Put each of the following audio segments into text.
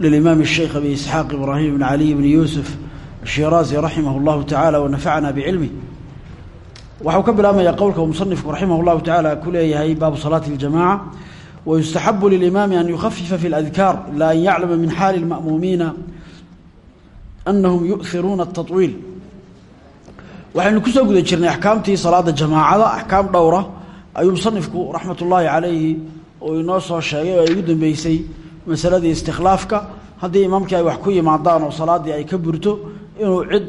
للإمام الشيخ أبي إسحاق إبراهيم بن علي بن يوسف الشيرازي رحمه الله تعالى ونفعنا بعلمه waxau ka bilaabmaya qowlka musanifku raximah اllahu tacaala ku leeyahay baabu salaati اljamaca wayustaxabu lilimaami an yukhafifa fi اladkaar ila an yaclama min xaali اlma'muumiina anahum yu'iruuna الtaطwiil waxaynu kusoo guda jirnay axkaamtii salaada jamaacada axkaam dhowra ayuu musanifku raxmat ullaahi calayhi oo inoo soo sheegay oo ay ugu dambeysay masaladii istikhlaafka haddii imaamkii ay wax ku yimaadaan oo salaaddii ay ka burto inuu cid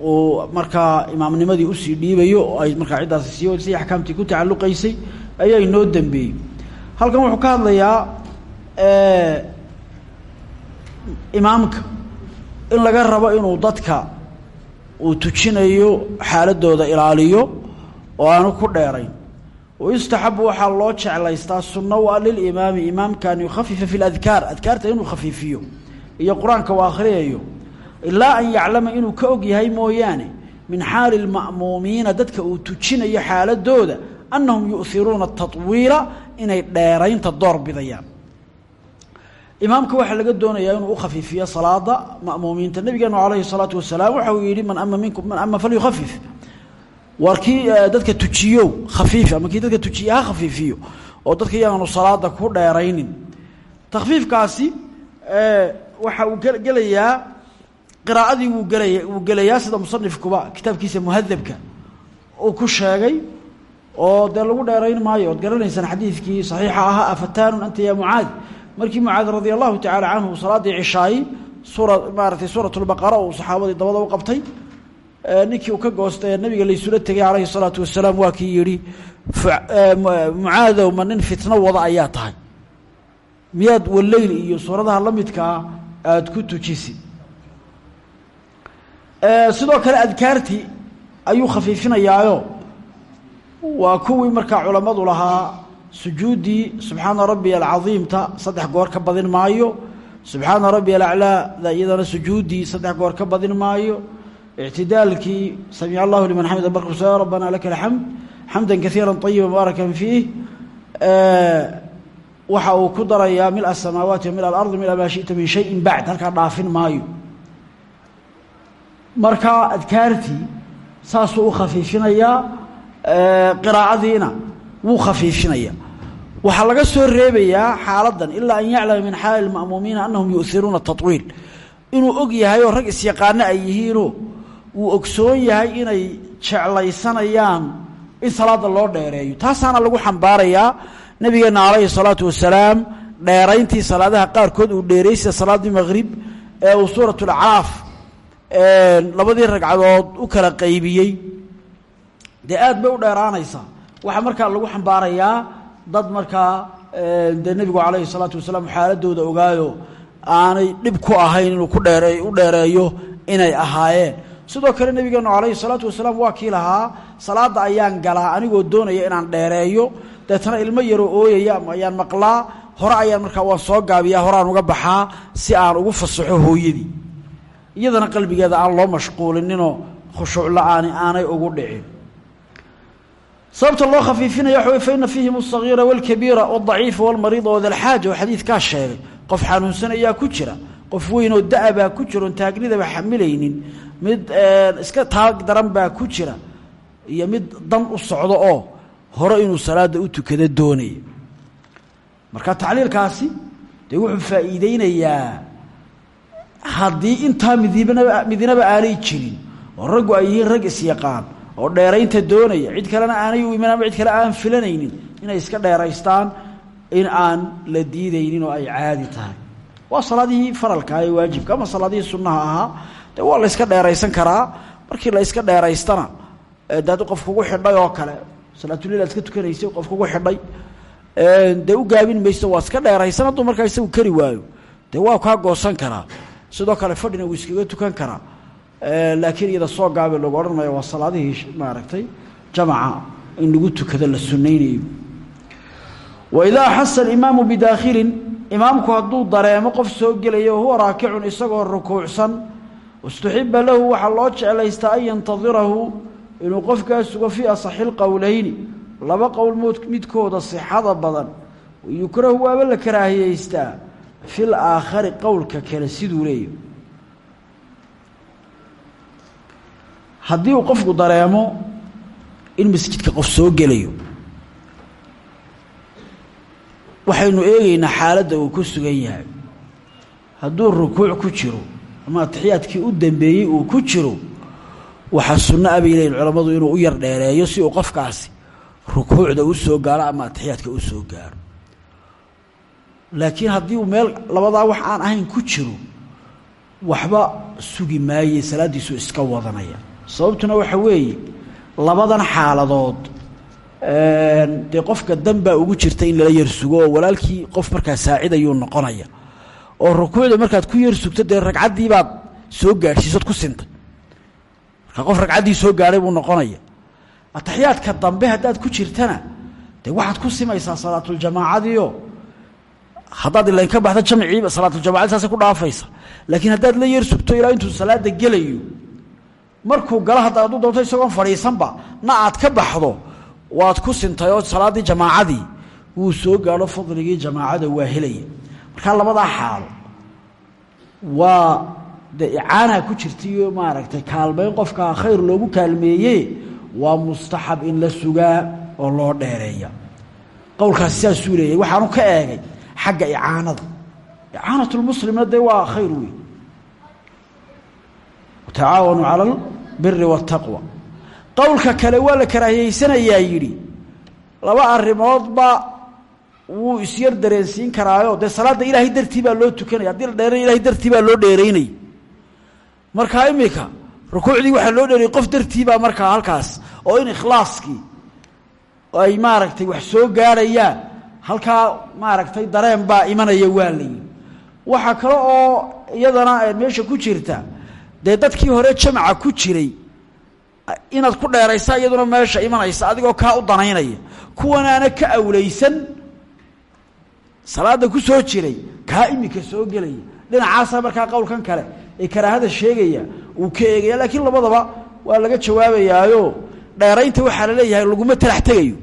uu markaa imaamnimadii u sii dhiibayo ay markaa ciddaasi sii si axkaamtii ku tacalluqaysay ayaa inoo dambeeyey. Halkan wuxuu ka hadlayaa imaamka in laga rabo inuu dadka uu tujinayo xaaladooda ilaaliyo oo aanu ku dheerayn wayustaxabu waxaa loo jeclaystaa sunno waa lilimaami imaamka an yukhafifa fi ladkaar adkaarta inuu khafiifiyo iyo qur'aanka uu akhriyayo ilaa an yaclama inuu ka og yahay mooyaane min xaali lma'muumiina dadka uu tujinayo xaaladooda annahum yu'iruuna tatwiila inay dheeraynta door bidayaan. Imaamka waxaa laga doonayaa inuu ukhafiifiyo salaada ma'muumiinta. Nabigeenu calayhi salaatu wasalaam waxa uu yihi man ama minkum man ama falyukhafif war kii dadka tujiyo khafiif ama kii dadka tujiye ha khafiifiyo. Oo dadka iyaanu salaada ku dheeraynin. Takfiifkaasi waxa uu gelayaa qiraa'adii wuu gelaya wuu gelayaa sida musanifkuba kitaabkiisa muhadabka uu ku sheegay. Oo dee lagu dheerayn maayo ood garanaysaan xadiidkii saxiixa ahaa anta ya mucaad? Markii mucaad radia allahu tacaala canhu salaaddii cishaayi suura maaratay suurat lbaqara saxaabadii dabada u qabtay ninkii uu ka goostay ee nabiga laysula tegay calayhi salaatu wasalaam waa kii yihi mucaadow ma nin fitno wada ayaa tahay. Miyaad waleyl iyo suuradaha la midkaa aada ku tujisi sidoo kale adkaartii ayuu khafiifinayaayo. Waa kuwii markaa culammadu lahaa sujuuddii subxaana rabbiya alcadiimta saddex goor ka badin maayo. Subxaana rabbiya alaclaada iyadana sujuuddii saddex goor ka badin maayo ictidaalkii samic allahu liman xamida markuu sa rabbana laka alxamd xamda kaiira ayiba mubaarakan fiih waxa uu ku darayaa mil asamaawaati wa mil alardi mila maa shita min shayin bacd halkaa dhaafin maayo. markaa adkaartii saasuu u khafiifinayaa qiraa'adiina wuu khafiifinaya waxaa laga soo reebayaa xaaladan ilaa an yaclama min xaali lma'muumiina anahum yu'iruuna taطwiil inuu og yahay oo rag isyaqaano ay yihiinoo wuu ogsoon yahay inay jeclaysanayaan in salaada loo dheereeyo. Taasaana lagu xambaarayaa nabigeena calayhi salaatu wasalaam dheerayntii salaadaha qaarkood uu dheereey sida salaaddii maqrib ee uu suurat lacraaf labadii ragcadood u kala qaybiyey. Dee aad bay u dheeraanaysaa waxaa markaa lagu xambaarayaa dad markaa dee nebigu calayhi salaatu wasalaam xaaladooda ogaayo aanay dhib ku ahayn inuu ku dheere u dheereeyo inay ahaayeen sidoo kale nebigeenu calayhi salaatu wasalaam waa kii lahaa salaadda ayaan galaa anigoo doonaya inaan dheereeyo deetana ilmo yaroo ooyaya ayaan maqlaa hore ayaan markaa waan soo gaabiyaa horaan uga baxaa si aan ugu fasaxo hooyadii. Iyadana qalbigeeda aan loo mashquulininoo khushuuc la'aani aanay ugu dhicin. Sababta loo khafiifinaya waxa wey fa ina fiihim asagiira walkabiira wadaciifa walmariida wadalxaaja oo xadiidkaa sheegay qof xanuunsan ayaa ku jira qof weyn oo da- baa ku jira oon taagnidaba xamilaynin mid iska taag daran baa ku jira iyo mid dan u socdo oo hore inuu salaada u tukado doonaya. Marka tacliilkaasi dee wuxuu faa'iideynayaa haddii intaa midibnaba midinaba aanay jirin oo raggu ay yihiin rag isyaqaan oo dheeraynta doonaya cid kalena aanay u iman cid kale aan filanaynin inay iska dheeraystaan in aan la diidaynin oo ay caadi tahay. Waa salaadihii faralka ee waajibka ama salaadihii sunnaha ahaa dee waa la yska dheeraysan karaa. Markii la yska dheeraystana de haddii qof kugu xidhay oo kale salaatulil aad iska tukanaysay qof kugu xidhay dee u gaabin mayso waa iska dheeraysan hadduu markaa isagu kari waayo. Dee waa kaa goosan karaa. Sidoo kale fadhina wuu iskaga tukan karaa. Laakiin iyada soo gaabe lagu odhan waa salaadihii maaragtay jamaca in lagu tukado la sunnaynayo. Waidaa axasa alimaamu bidaakhilin imaamku hadduu dareemo qof soo gelaya wahuwa raakicun isagoo rukuucsan istuxiba lahu waxaa loo jeclaystaa an yantadirahu inuu qofkaa sugo fii asaxi lqowleyni laba qowl midkooda sixada badan. Yukrahu waaba la karaahiyeystaa fil aakhari qowlka kale siduu leeyahy haddii uu qofku dareemo in masjidka qof soo gelayo waxaynu eegaynaa xaaladda uu ku sugan yahay. Hadduu rukuuc ku jiro ama atixiyaadkii u dambeeyey uu ku jiro waxaa sunno a bay leeyihiin culammadu inuu u yar dheereeyo si uu qofkaasi rukuucda u soo gaaro ama atixiyaadka u soo gaaro. Laakiin haddii uu meel labadaa wax aan ahayn ku jiro waxba sugi maaye salaaddiisu iska wadanaya. Sababtuna waxa weeye labadan xaaladood dee qofka dan baa ugu jirta in lala yar sugo oo walaalkii qof markaa saacidayuu noqonaya oo rukuucda markaad ku yar sugto dee ragcaddii baad soo gaadhsiisood ku sintay markaa qof ragcaddii soo gaadhay buu noqonaya. Ataxiyaadka dambe haddaad ku jirtana dee waxaad ku simaysaa salaatuljamaacadiio haddaad ilayn ka baxda jamciiba salaatuljamacadi saasay ku dhaafaysa. Laakiin haddaad la yar sugto ilaa intuu salaada gelayo markuu galo hadda hadduu doonto isagoon fadhiisanba na aad ka baxdo waad ku sintay oo salaaddii jamaacadii. Wuu soo gaadho fadligii jamaacada waa helaya markaa labadaa xaalo waa dee icaanaa ku jirtaiyo maaragtay kaalmayn qofkaa khayr loogu kaalmeeye waa mustaxab in la sugaa oo loo dheereeya. Qowlkaasi saasuu leeyahy waxaanu ka eegay xagga icaanada. Icaanatulmuslimna dee waa khayr wey tacaawanu cala albiri waataqwa qowlka kale waa la karaahiyeysanayaa yidhi laba arrimoodba wuu isyar dareensiin karaayo. Dee salaadda ilaahay dartii baa loo tukanaya. Haddii la dheeray ilahay dartii baa loo dheeraynaya markaa imika rukuucdii waxaa loo dheerayay qof dartii baa markaa halkaas oo in ikhlaaskii ay maaragtay wax soo gaarhayaan halkaa maaragtay dareen baa imanaya waa la yidhi waxaa kale oo iyadana meesha ku jirta dee dadkii hore jamaca ku jiray inaad ku dheeraysa iyaduna meesha imanaysa adigoo kaa u danaynaya. Kuwanaana ka awlaysan salaada ku soo jiray kaa imika soo gelaya dhinacaasa markaa qowlkan kale ee karaahada sheegaya uu ka eegaya laakiin labadaba waa laga jawaabayaayo dheeraynta waxaa la leeyahay laguma talax tegayo.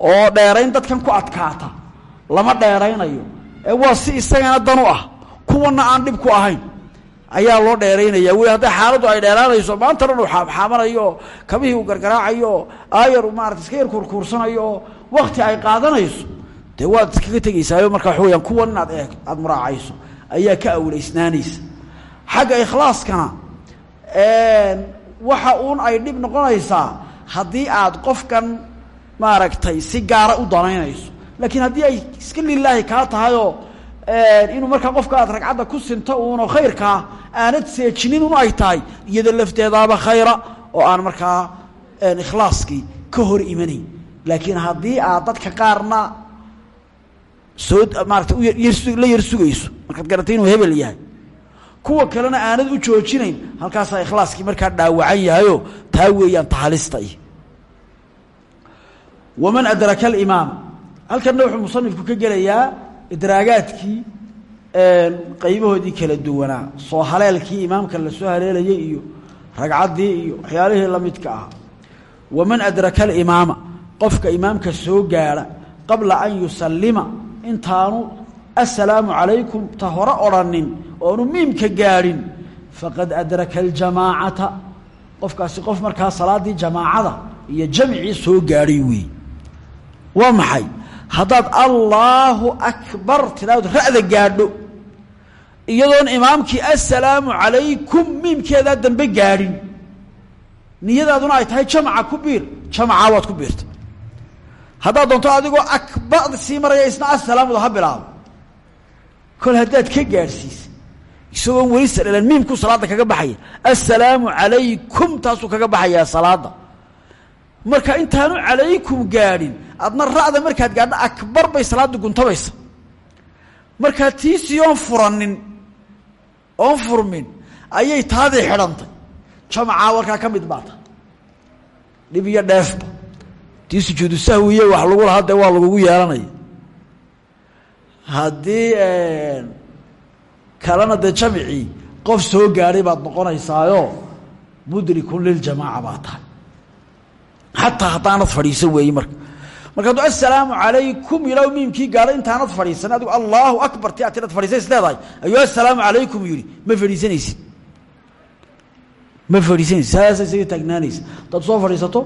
Oo dheerayn dadkan ku adkaata lama dheeraynayo. Ee waa si isagana dan u ah kuwana aan dhib ku ahayn ayaa loo dheeraynaya. Wey hadday xaaladdu ay dheeraanayso maanta dhan uu xaabxaabanayo oo kabihii uu gargaraacayo oo aayar uu maarata iska yar kurkuursanayo oo wakti ay qaadanayso dee waad iskaga tegaysaayo marka waxa weyaan kuwan inaad eeg aada muraacayso ayaa ka awleysnaanaysa. Xagga ikhlaaskana waxa uun ay dhib noqonaysaa haddii aad qofkan maaragtay si gaara u danaynayso. Laakiin haddii ay iska lilaahi kaa tahayoo inuu markaa qofka aad ragcadda ku sinto uuno khayrkaa aanad seejinin un ay tahay iyada lafteedaaba khayra oo aan markaa ikhlaaskii ka hor imanayn. Laakiin haddii aad dadka qaarna soo maarata la yar markaad garatay inuu hebel yahay. Kuwa kalena aanad u joojinayn halkaasaa ikhlaaskii markaa dhaawacan yahayo taa weeyaan tahalista iyo waman adraka alimaam. Halkanna wuxuu musanifku ka gelayaa idraagaadkii qaybahoodii kala duwanaa. Soo haleelkii imaamka la soo haleelayay iyo ragcaddii iyo waxyaalihii la midka ahaa waman adraka alimaama. Qofka imaamka soo gaadha qabla an yusallima intaanu assalaamu calaykum ta hore odrhanin oonu miimka gaadhin faqad adraka aljamaacata. Qofkaasi qof markaa salaaddii jamaacada iyo jamcii soo gaadhay weey. Waa maxay? Haddaad allaahu akbar tidhaahdo ra'da gaadho. Iyadoon imaamkii assalaamu calaykum miimkeedaa dambe gaadhin niyadaaduna ay tahay jamca ku biir jamcaa waad ku biirta haddaad doonto adigoo akbar sii maraya isna assalaamuda ha bilaabo. Kol haddaad ka gaadhsiisa isagoon weli sadhelan miimkuu salaadda kaga baxaya assalaamu calaykum taasuu kaga baxayaa salaadda. Marka intaanu calaykum gaadhin adna ra'da markaad gaadho akbar bay salaadda guntabaysa. Markaa tiisii oon furanin oon furmin ayay taadii xidhantay. Jamacaa warkaa ka mid baata. Dhib iyo dheefba tii sujuudu sahwiye wax lagu lahaa dee waa lagugu yeelanaya haddii kalena dee jamicii qof soo gaadhay baad noqonaysaayo mudrikun liljamaaca baa tahay. Xataa haddaanad fadhiisan weeye marka. Marka hadduu assalaamu calaykum ilaw miimkii gaadho intaanad fadhiisan adigu allaahu akbar ti atinaad fadhiisa is leedahay. Ayuu assalaamu calaykum ma fadhiisanaysid ma fadhiisanaysid saasa isaga taagnaanaysa haddaad soo fadhiisato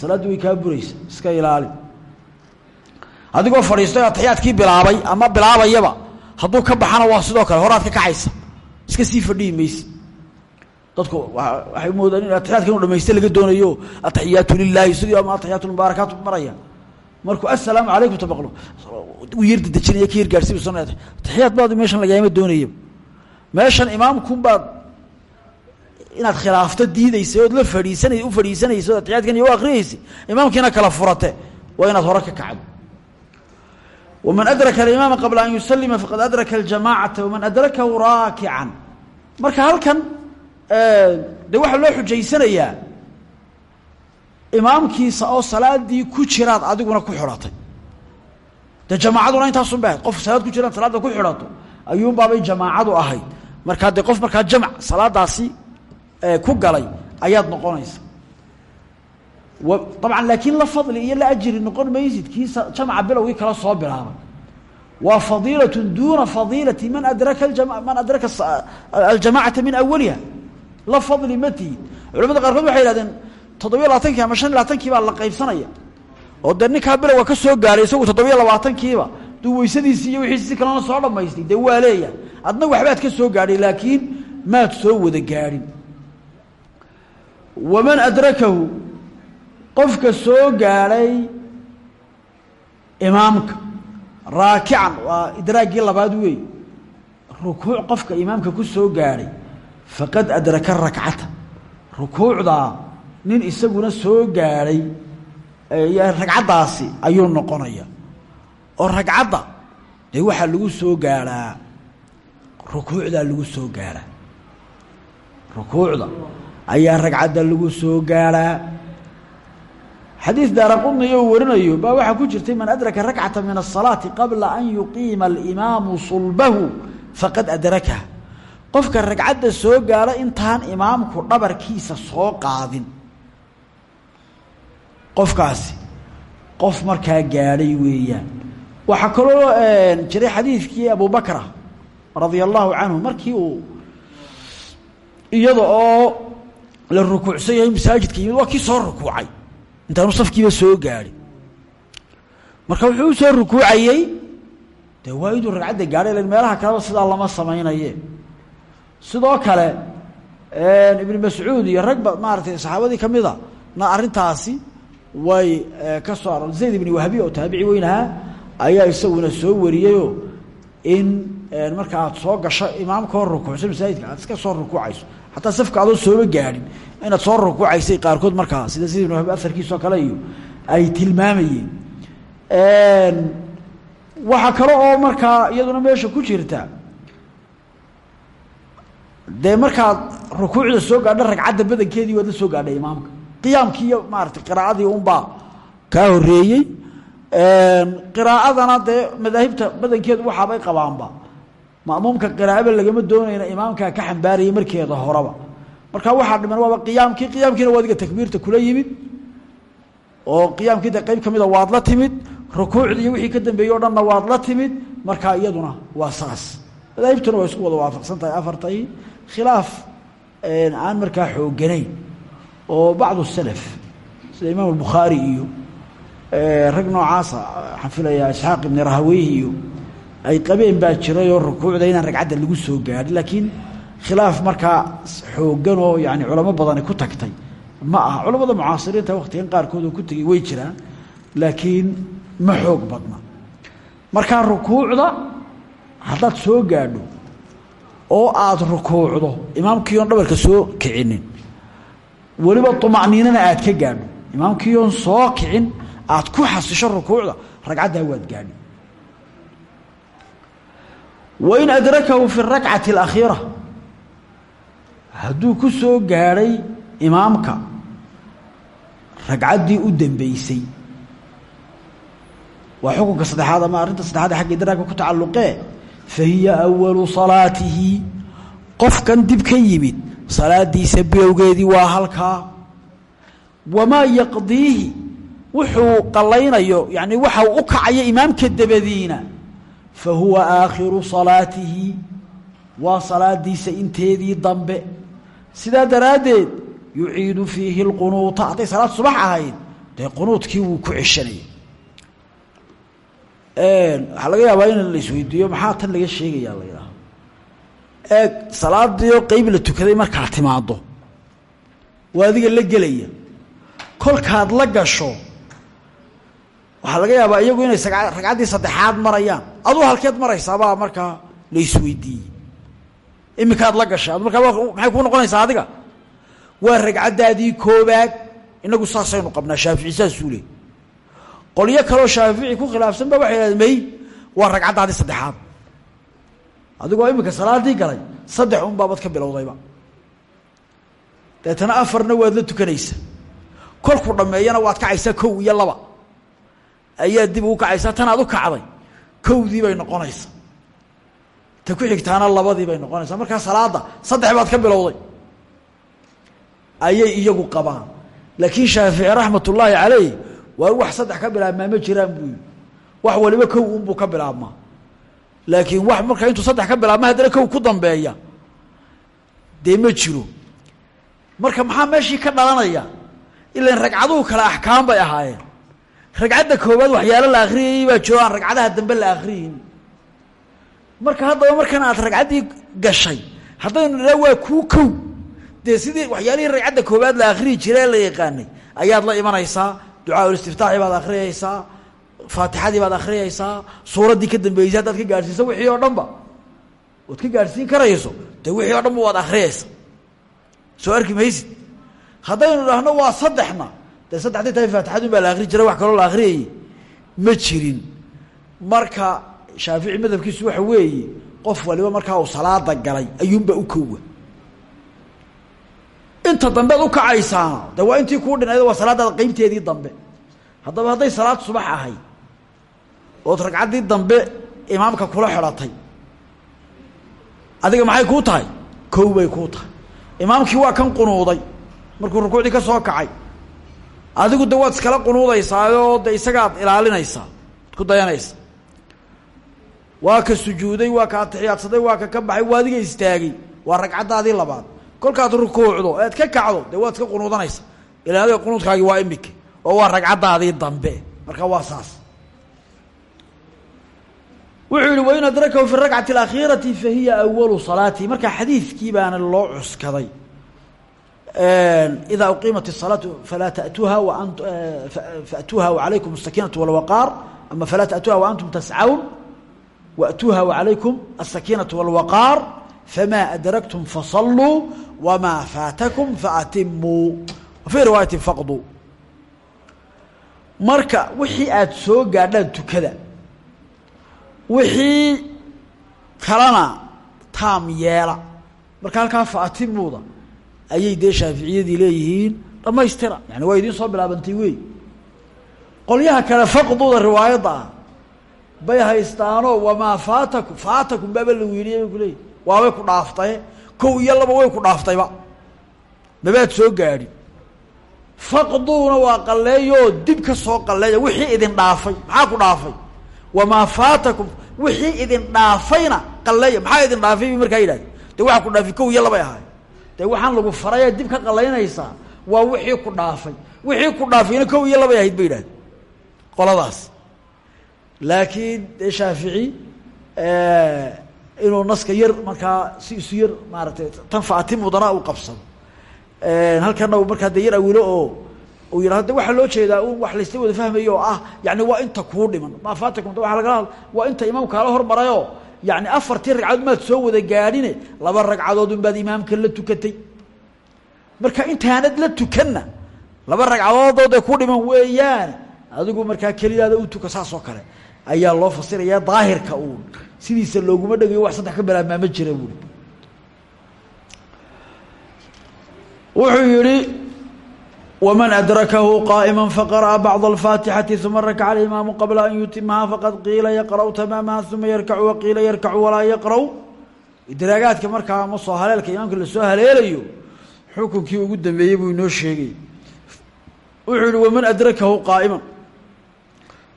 salaaddii way kaa buraysa iska ilaali adigoo fadhiistay atiyaadkii bilaabay ama bilaabayaba hadduu ka baxana waa sidoo kale horaad ka kacaysa iska sii fadhihi dadku waxay moodaan in atiyaadka inu dhamayste laga doonayo ataxiyaatu lilaahi sidii ama ataxiyaatu mubaarakaatu maraya markuu assalaamu calaykum tabaqlo u yar dedejinaya ka yar gaarsiisan atixiyaad baad meeshan lagaama doonaya meeshan imaamkunbaad inaad khilaafto diidaysay ood la fadhiisanay u fadhiisanaysa o atiyaadkan iyo u imaamkiina kala furate waa inaad hore ka kacdo. Wman adraka alimaama qabla an yusalima faqad adraka aljamacata waman adrakahu raakican. Marka halkan de waxaa loo xujaysanayaa imaamkiisa oo salaadii ku jiraad adiguna ku xidhatay. De jamaacaduna intaasun ba ahayd qof salaad ku jiraad salaadda ku xidhato ayuunbaabay jamaacadu ahayd. Markaa de qof markaa jamc salaadaasi ku galay ayaad noqonaysa. Dabcan laakiin la fadli iyo la ajri noqon maysid kii jamca bilowgii kala soo bilaabay. Waa fadiilaة duna fadiilati man adraka man adraka aljamacata min awaliha la fadli ma tihid. Culamada waxay yihahdeen toddobiyo labaatankii ama shan iyo labaatankii baa la qaybsanaya. Oo dee ninkaa bilowga ka soo gaaray isagu toddobiyo labaatankiiba. Duu weysadiisi iyo wixiisi si kalena soo dhamaystay dee adna waxbaad ka soo gaadhay laakiin maad soo wada gaadhin waman adrakahu qofka soo gaadhay imaamka raakican waa idraagii labaad weey rukuuc qofka imaamka ku soo gaadhay faqad adraka rakcata rukuucdaa nin isaguna soo gaadhay ragcaddaasi ayuu noqonaya oo ragcadda dee waxaa lagu soo gaadhaa rukuucdaa lagu soo gaadhaa rukuucda ayaa ragcadda lagu soo gaaraa xadiid daaraqudni uu warinayo baa waxaa ku jirtay man adraka rakcata min asalaati qabla an yuqiima alimaamu sulbahu faqad adraka. Qofka ragcadda soo gaara intaan imaamku dhabarkiisa soo qaadin. Qofkaasi qof markaa gaadhay weeyaan. Waxaa kaloo jiray xadiidkii abubakra radia allahu canhu markii uu iyada oo la rukuucsan yahay masaajidka yimid waa kii soo rukuucay. Intaanu safkiiba soo gaadhin marka wuxuu u soo rukuucayey dee waa inuu ragcadda gaadhay lan meelaha kaleba sidaa lama samaynaye. Sidoo kale ibn mascuud iyo rag ba maaratay saxaabadii kamida na arrintaasi way ka soo aroor zayd ibni wahbi oo taabici weynahaa ayaa isaguna soo wariyeyoo in marka aad soo gasho imaamka hor rukuucsan masaajidka aad iska soo rukuucayso xataa safka adoo sooba gaadhin inaad soo rukuucaysay qaarkood markaa sida zayd ibn wahbi aarkiisoo kale iyo ay tilmaamayeen. Waxaa kale oo markaa iyaduna meesha ku jirta dee markaad rukuucda soo gaadho ragcadda badankeedii waad la soo gaadhay imaamka. Qiyaamkii iyo maarata qiraa'adii unbaa kaa horeeyey qiraa'adana dee madaahibta badankeedu waxaabay qabaanba ma'muumka qiraa'aba lagama doonayna imaamkaa ka xambaarayay markeeda horeba marka waxaa dhiman waaba qiyaamkii qiyaamkiina waa adiga takbiirta kula yimid oo qiyaamkii de qeyb kamida waad la timid rukuucdii wixii ka dambeeyey o dhanna waad la timid markaa iyaduna waa saas. Madaahibtuna waa isku wada waafaqsan tahay. Afartai khilaaf aan markaa xooganayn oo bacdu salaf sida imaam albukhaari iyo rag noocaasa waxaan filayaa isxaaq ibni rahaweyhi iyo ay qabeen baa jiray oo rukuucda inaan ragcadda lagu soo gaadhin laakiin khilaaf markaa xoogan oo yani culamo badani ku tagtay ma aha. Culamada mucaasiriinta waktigan qaarkood oo ku tegey way jiraan laakiin ma xoog badna. Markaa rukuucda haddaad soo gaadho oo aada rukuucdo imaamkiion dhabarka soo kicinin weliba طuma'niinana aad ka gaadho. Imaamkiion soo kicin aad ku xasisho rukuucda ragcaddaa waad gaadhi wain adrakahu fi اrakcati اlakhiira hadduu ku soo gaadhay imaamka ragcaddii u dambeysay waa xukunka saddexaad ama arrinta saddexaad xagga idraaka ku tacalluqee fa hiya awalu salaatihi qofkan dib ka yimid salaadiisa bilowgeedii waa halkaa wamaa yaqdiihi wuxuu qalaynayo yani waxa u kacayo imaamka dabadiina fa huwa aakhiru salaatihi waa salaadiisa inteedii dambe sidaa daraaddeed yuciidu fiihi اlqunuuta hadday salaad subax ahayd dee qunuudkii wuu ku ceshanaya waxaa laga yaabaa in la isweydiiyo maxaa tan laga sheegaya la yidhaaho eeg salaadiio qeyb la tukaday markaa timaado waa adiga la gelaya kolkaad la gasho waxaa laga yaabaa iyagu inay ragcaddii saddexaad marayaan. Aduu halkeed maraysaabaa markaa la isweydiiyey iminkaad la gashay ad markaa maxay kuu noqonaysaa adiga? Waa ragcaddaadii koobaad inagu saasaynu qabnaa. Shaafici saasuu le qolyo kaloo shaafici ku khilaafsan waxay hahdeen may waa ragcaddaadii saddexaad. Adigoo iminka salaadii galay. Saddex un baabad ka bilowdayba. Deetana afarna waad la tukanaysa kolku dhammeeyana waad kacaysaa kow iyo laba ayaad dib ugu kacaysaa tanaad u kacday. Kowdii bay noqonaysaa ta ku xigtaana labadii bay noqonaysaa markaa salaada saddex baad ka bilowday. Ayay iyagu qabaan. Laakiin shaafici raxmat ullaahi caleyh waa wax saddex ka bilaabmaa ma jiraan buu wax waliba kow unbuu ka bilaabmaa laakiin wax markaa intuu saddex ka bilaabma haddana kow ku dambeeya. Dee ma jiro. Marka maxaa meeshii ka dhalanaya? Ilan ragcaduhu kale axkaam bay ahaayeen ragcadda koowaad waxyaalo la akhriyayay baa jiro aan ragcadaha dambe la akhriyin. Marka haddaba markan aad ragcaddii gashay haddaynu nidhaa waa kuu kow. Dee sidii waxyaalihii ragcadda koowaad la akhriyi jira la yaqaanay. Ayaad la imanaysaa ducaaul-istiftaaxi baad akhriyaysaa faatixadii baad akhriyaysaa suuraddii ka dambeysay haddaad ka gaadhsiiso wixii oo dhan ba. Ood ka gaadhsiin karayso dee wixii o dhan ba waad akhriyaysa soo arki maysid haddaynu idhaahno waa saddexna dee saddexdii tahay faatixadun baa la akhri jiray wax kaloo la akhriyayay ma jirin. Marka shaafici madhabkiisu waxa weeye qof waliba markaa uu salaada galay ayuunbaa u kowa inta dambead u kacaysaana de waa intii kuu dhinayd waa salaadaada qeybteedii dambe. Haddaba hadday salaad subax ahayd ood ragcaddii dambe imaamka kula xidhatay adiga maxay kuu tahay? Kow bay kuu tahay. Imaamkii waa kan qunuuday markuu rukuucdii ka soo kacay adigu de waad iskala qunuudaysaayoo de isagaad ilaalinaysaa ku dayanaysa waa ka sujuuday waa ka atixiyaadsaday waa ka ka baxay waa adiga istaagay waa ragcaddaadii labaad. Kolkaad rukuucdo ead ka kacdo dee waad iska qunuudanaysa ilan adiga qunuudkaagii waa imika oo waa ragcaddaadii dambe. Marka waa saas. Wuxuu yihi wain adrakahu fi rakcati اlakhiirati fahiya awalu salaatihi marka xadiidkii baana loo cuskaday ida uqiimat الsalaatu falaa tatuuha faatuuha wacalaykum الsakiinaةu wاlwaqaar ama falaa tatuuha waantum tascawn waatuuha wacalaykum الsakiinaةu wاlwaqaar fama adraktum fasaluu wma faatakum faatimuu wafii riwaayati faqduu marka wixii aada soo gaadhaan tukada wixii kalena taam yeela marka halkaa faatimuuda ayay dee shaaficiyadii leeyihiin dhammaystira yani waa idiin soo bilaabantay wey qolyaha kale faqduda riwaayadda ah bay haystaanoo wamaa faatakum? Faatakum baaba la wiiliye bay kuleeyihi waabay ku dhaaftaye kow iyo laba way ku dhaaftayba. Mabaad soo gaadhi. Faqduuna waa qalleeyoo dib ka soo qalleeya wixii idin dhaafay. Maxaa ku dhaafay? Wamaa faatakum? Wixii idin dhaafayna qalleeya. Maxaa idin dhaafay? Markaa yidhahde de waxaa ku dhaafay kow iyo labay ahaay de waxaan lagu faraya dib ka qallaynaysaa waa wixii ku dhaafay. Wixii ku dhaafayna kow iyo labay ahayd ba yidhahde qoladaas. Laakiin dee shaafici inuu naska yar markaa si isu yar maaratay tan faatimudana uu qabsado. Halkana u markaa de yar awilo oo uu yidhahdo de waxaa loo jeedaa un wax laysla wada fahmayo oo ah yani waa inta kuu dhiman. Maa faatakum waa lagala hadla waa inta imaamka ala hormarayoo yani afartii ragcadood maad soo wada gaadhine laba ragcadood un baad imaamka la tukatay. Marka intaanad la tukanna laba ragcadoodoo dee ku dhiman weeyaan adigu markaa kelidaada u tuka saas oo kale. Ayaa loo fasiraya daahirka uun sidiisa looguma dhegayo wax saddex ka balaabmaa ma jira buuri wuxuu yihi wman adrakahu qaa'ima faqara'a bacd alfaatixati uma rakaca alimaamu qabla an yutimaha faqad qiila yaqra'u tamaamaha uma yarkacu waqiila yarkacu walaa yaqra'u idraagaadka markaa ama soo haleelka imaamka la soo haleelayo xukunkii ugu dambeeyey buu inoo sheegay wuxuu yihi waman adrakahu qaa'iman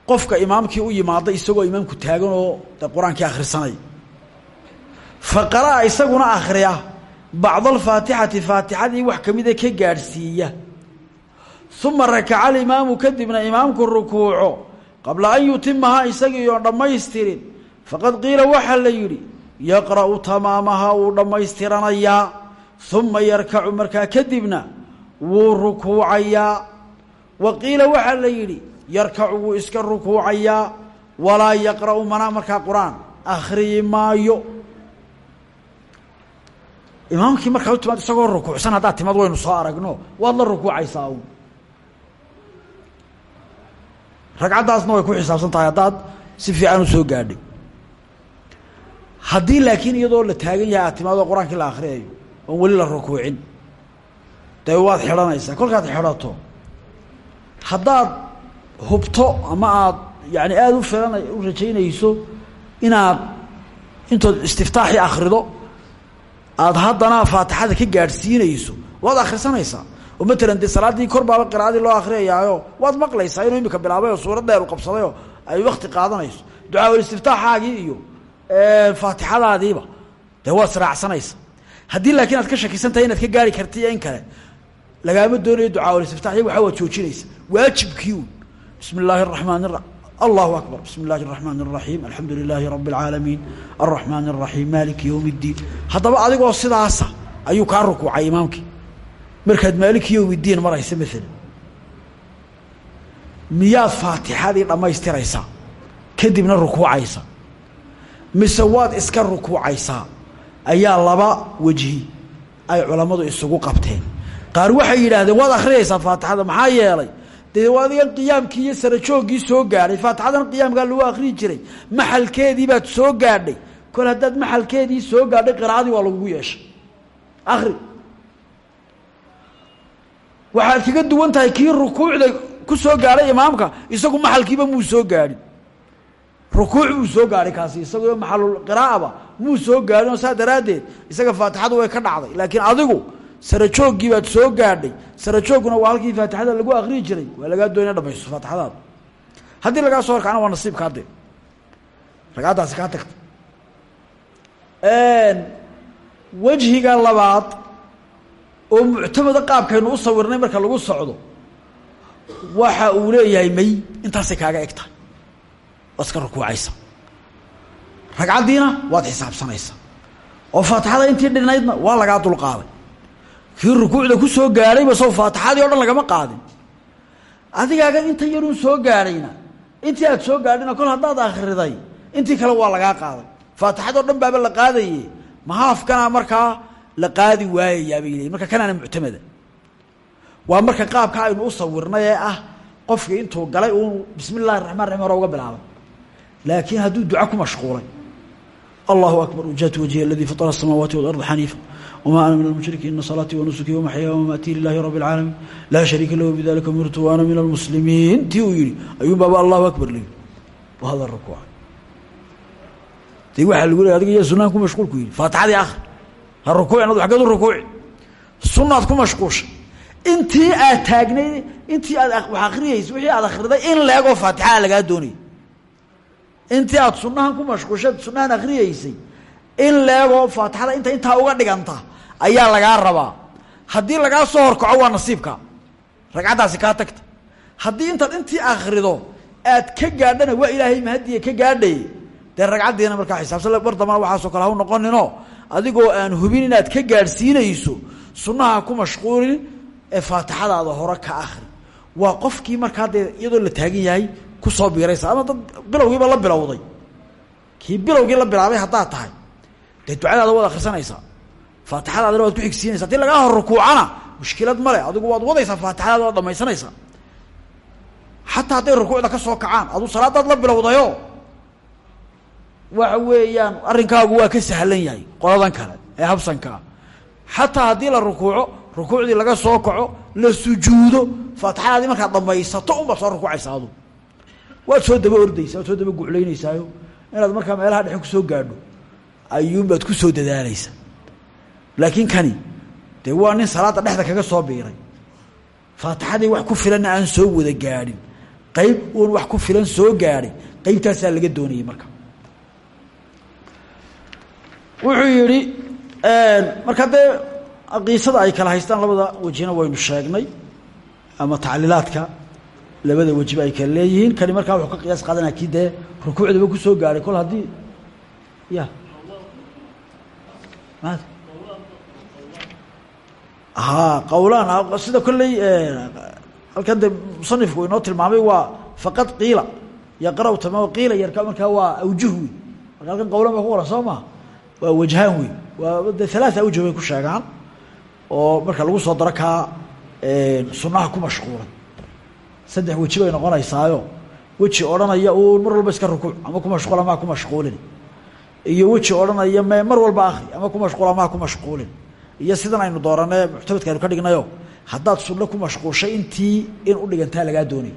qofka imaamkii u yimaada isagoo imaamku taagan oo de qur'aankii akhrisanay fa qara'a isaguna akhriya bacd alfaatixati faatixadii wax kamida ka gaadhsiiya uma rakaca alimaamu kadibna imaamku rukuuco qabla an yutimaha isagii oon dhammaystirin faqad qiila waxaa la yidhi yaqra'u tamaamaha wuu dhammaystiranayaa uma yarkacu markaa kadibna wuu rukuucayaa. Wa qiila waxaa la yidhi yarkacu wuu iska rukuucayaa walaa yaqra'u mana markaa qur'aan akhriyi maayo. Imaamkii markaa u timaad isagoo rukuucsan haddaad timaad soo aragno waad la rukuucaysaa ragcaddaasna way ku xisaabsan tahay. Haddaad si fiican u soo gaadhay haddii laakiin iyadoo la taagan yahay aad timaado qur'aankii la akhriyayo oon weli la rukuucin. Dee waad xidhanaysaa. Kolkaad xidhato. Haddaad hubto ama aad yani aada u filan u rajaynayso inaad intood istiftaaxii akrido aada haddana faatixada ka gaadhsiinayso waad akhrisanaysaa oo matalan dee salaaddii kor baaba qiraadii loo akriyayaayo waad maqlaysaa inuu imika bilaabay oo dheer u qabsaday oo ay wakti qaadanayso. Ducaa istiftaaxaagii iyo faatixadaadiiba dee waad israacsanaysa haddii laakiin aad ka shakisan tahay inaad ka gaari karti in kale lagaama doonayo ducaaistiftax iyaga waxaa joojinaysa waajibkii un bismi illaahi allahu akbar. Bismi illaahi araxmaan araxiim alxamdu lilaahi rabi alcaalamiin maaliki yowm ddiin haddaba adigoo ayuu kaa rukuucay imaamkii markaad maaliki yowm maraysa maalan miyaad faatixadii dhammaystiraysaa kadibna rukuucaysa. Mise waad iska rukuucaysaa ayaa laba wejhi ay culammadu isugu qabteen. Qaar waxay yidhaahdeen waad akhriyaysaa faatixada? Maxaa yeelay dee adigan qiyaamkii iyo sarajooggii soo gaadhay. Faatixadan qiyaamkaa lagu akhriyi jiray. Maxalkeedii baad soo gaadhay. Kol haddaad maxalkeedii soo gaadhay qiraa'adii waa lagugu yeeshay. Akri waxaad kaga duwan tahay kii rukuucda ku soo gaadhay imaamka isagu maxalkiiba muu soo gaadhin rukuuc buu soo gaadhay kaasi isagoo maxalul qiraa'aba muu soo gaadhin oo saa daraaddeed isaga faatixadu way ka dhacday. Laakiin adigu sarajooggii baad soo gaadhay sarajoogguna waa halkii faatixada lagu akriyi jiray. Waa lagaa doonaya dhamayso faatixadaada haddii lagaa soo horkacna waa nasiibka hadde ragcaddaasi kaa tagta wejhiga labaad oo muctamada qaabkaynu u sawirnay marka lagu socdo waxa uu leeyahay may intaasay kaaga eg tahay waad iska rukuucaysa. Ragcaddiina waad xisaabsanaysa. Oo faatixada intii dhinaydna waa lagaa dulqaaday kii rukuucda ku soo gaadhayba sow faatixadii o dhan lagama qaadin. Adigaaga inta yarun soo gaadhayna intii aad soo gaadhina kol haddaad akhriday intii kale waa lagaa qaaday. Faatixad oo dhan baaba la qaadaye mahaafkanaa markaa la qaadi waayayaa bay leeyiin marka kanaana muctamada. Waa marka qaabka aynu u sawirnay ah qofkii intuu galay uun bismi illahi raxmaan raxiim hore uga bilaabay. Laakiin hadduu duco ku mashquulay. Allahu akbar wajahtu wajhiy aladii fatara asamaawaati walarda xaniifa wma ana min almushrikiina salaatii wanusukii wamaxyaaya wamamaatii lilahi rabi اlcaalamiin laa shariika lahu bidalika umirtu waana min almuslimiin tii uu yihi ayuun baaba allahu akbar leyi hada rukuuc de waxaa lagu leey adiga iya sunaan ku mashquulku yihi faatixadii akri ha rukuucin ad xaggeed u ku mashquushay intii aad taagnayd intii aad wax akriyaysa wixii aad akhriday in leegoo faatixaa lagaa intii aad sunahan ku mashquushay sunahan akriyeysay in leegoo faatixada inta uga dhiganta ayaa lagaa rabaa. Haddii lagaa soo horkaco waa nasiibka. Ragcaddaasi kaa tagta. Haddii intaad intii akrido aad ka gaadhana waa ilaahay mahadiya ka gaadhay. Dee ragcaddiina markaa xisaabsan mar dambana waxaasoo kale hau noqonino adigoo aan hubin inaad ka gaadhsiinayso sunnaha ku mashquulin ee faatixadaada hore ka akri waa qofkii markaa dee iyadoo la taagan yahay ku soo biiraysa ama dad bilowgiiba la bilowday. Kii bilowgii la bilaabay haddaad tahay. Dee ducadaada waad akhrisanaysaa. Faatixadaadana waad ku xigsiinaysa haddii lagaa hor rukuucana mushkilad male adigu waad wadaysaa faatixadaada waad xataa hadday rukuucda ka soo kacaan aduu salaadaad la bilowdayo waxa weeyaan arrinkaagu waa ka sahlan yahay qoladan kale ee habsankaa xataa haddii la rukuuco rukuucdii laga soo kaco la sujuudo faatixadaadii markaad dhamaysato unbaad soo rukuucaysa adu waad soo daba ordaysaa waad soo daba guclaynaysaayo inaad markaa meelaha dhexe ku soo gaadho ayuunbaad ku soo dadaalaysaa. Laakiin kani dee waa nin salaadda dhexda kaga soo biiray. Faatixadii wax ku filanna aan soo wada gaadhin. Qayb uun wax ku filan soo gaadhay qaybtaasaa laga doonayay marka wuxuu yidhi marka dee qiisada ay kala haystaan labada wejina waynu sheegnay ama tacliilaadka labada wejiba ay kala leeyihiin kani markaa wuxuu ka qiyaas qaadanaya kii dee rukuucdaba ku soo gaadhay kol haddii ya. Ha qawlaan sida kolley halkan de musanifku inoo tilmaamay waa faqad qiila yaqra' tama qiila yarka markaa waa awjuh wey marka halkan qawlaan ba ku qoran soo maa waa wajhaan wey waa de bay ku sheegaan oo marka lagu soo daro kaa sunaha ku mashquulay saddex weji bay noqonaysaayo. Weji odhanaya uun mar walba iska rukuuc ama ku mashquul amaa ku mashquulin. Iyo weji odhanaya me mar walba akri ama ku mashquul amaa ku mashquulin. Iyo sidan aynu dooranee muctabadka aynu ka dhignayo haddaad sunno ku mashquulshay intii in u dhigantaa lagaa doonay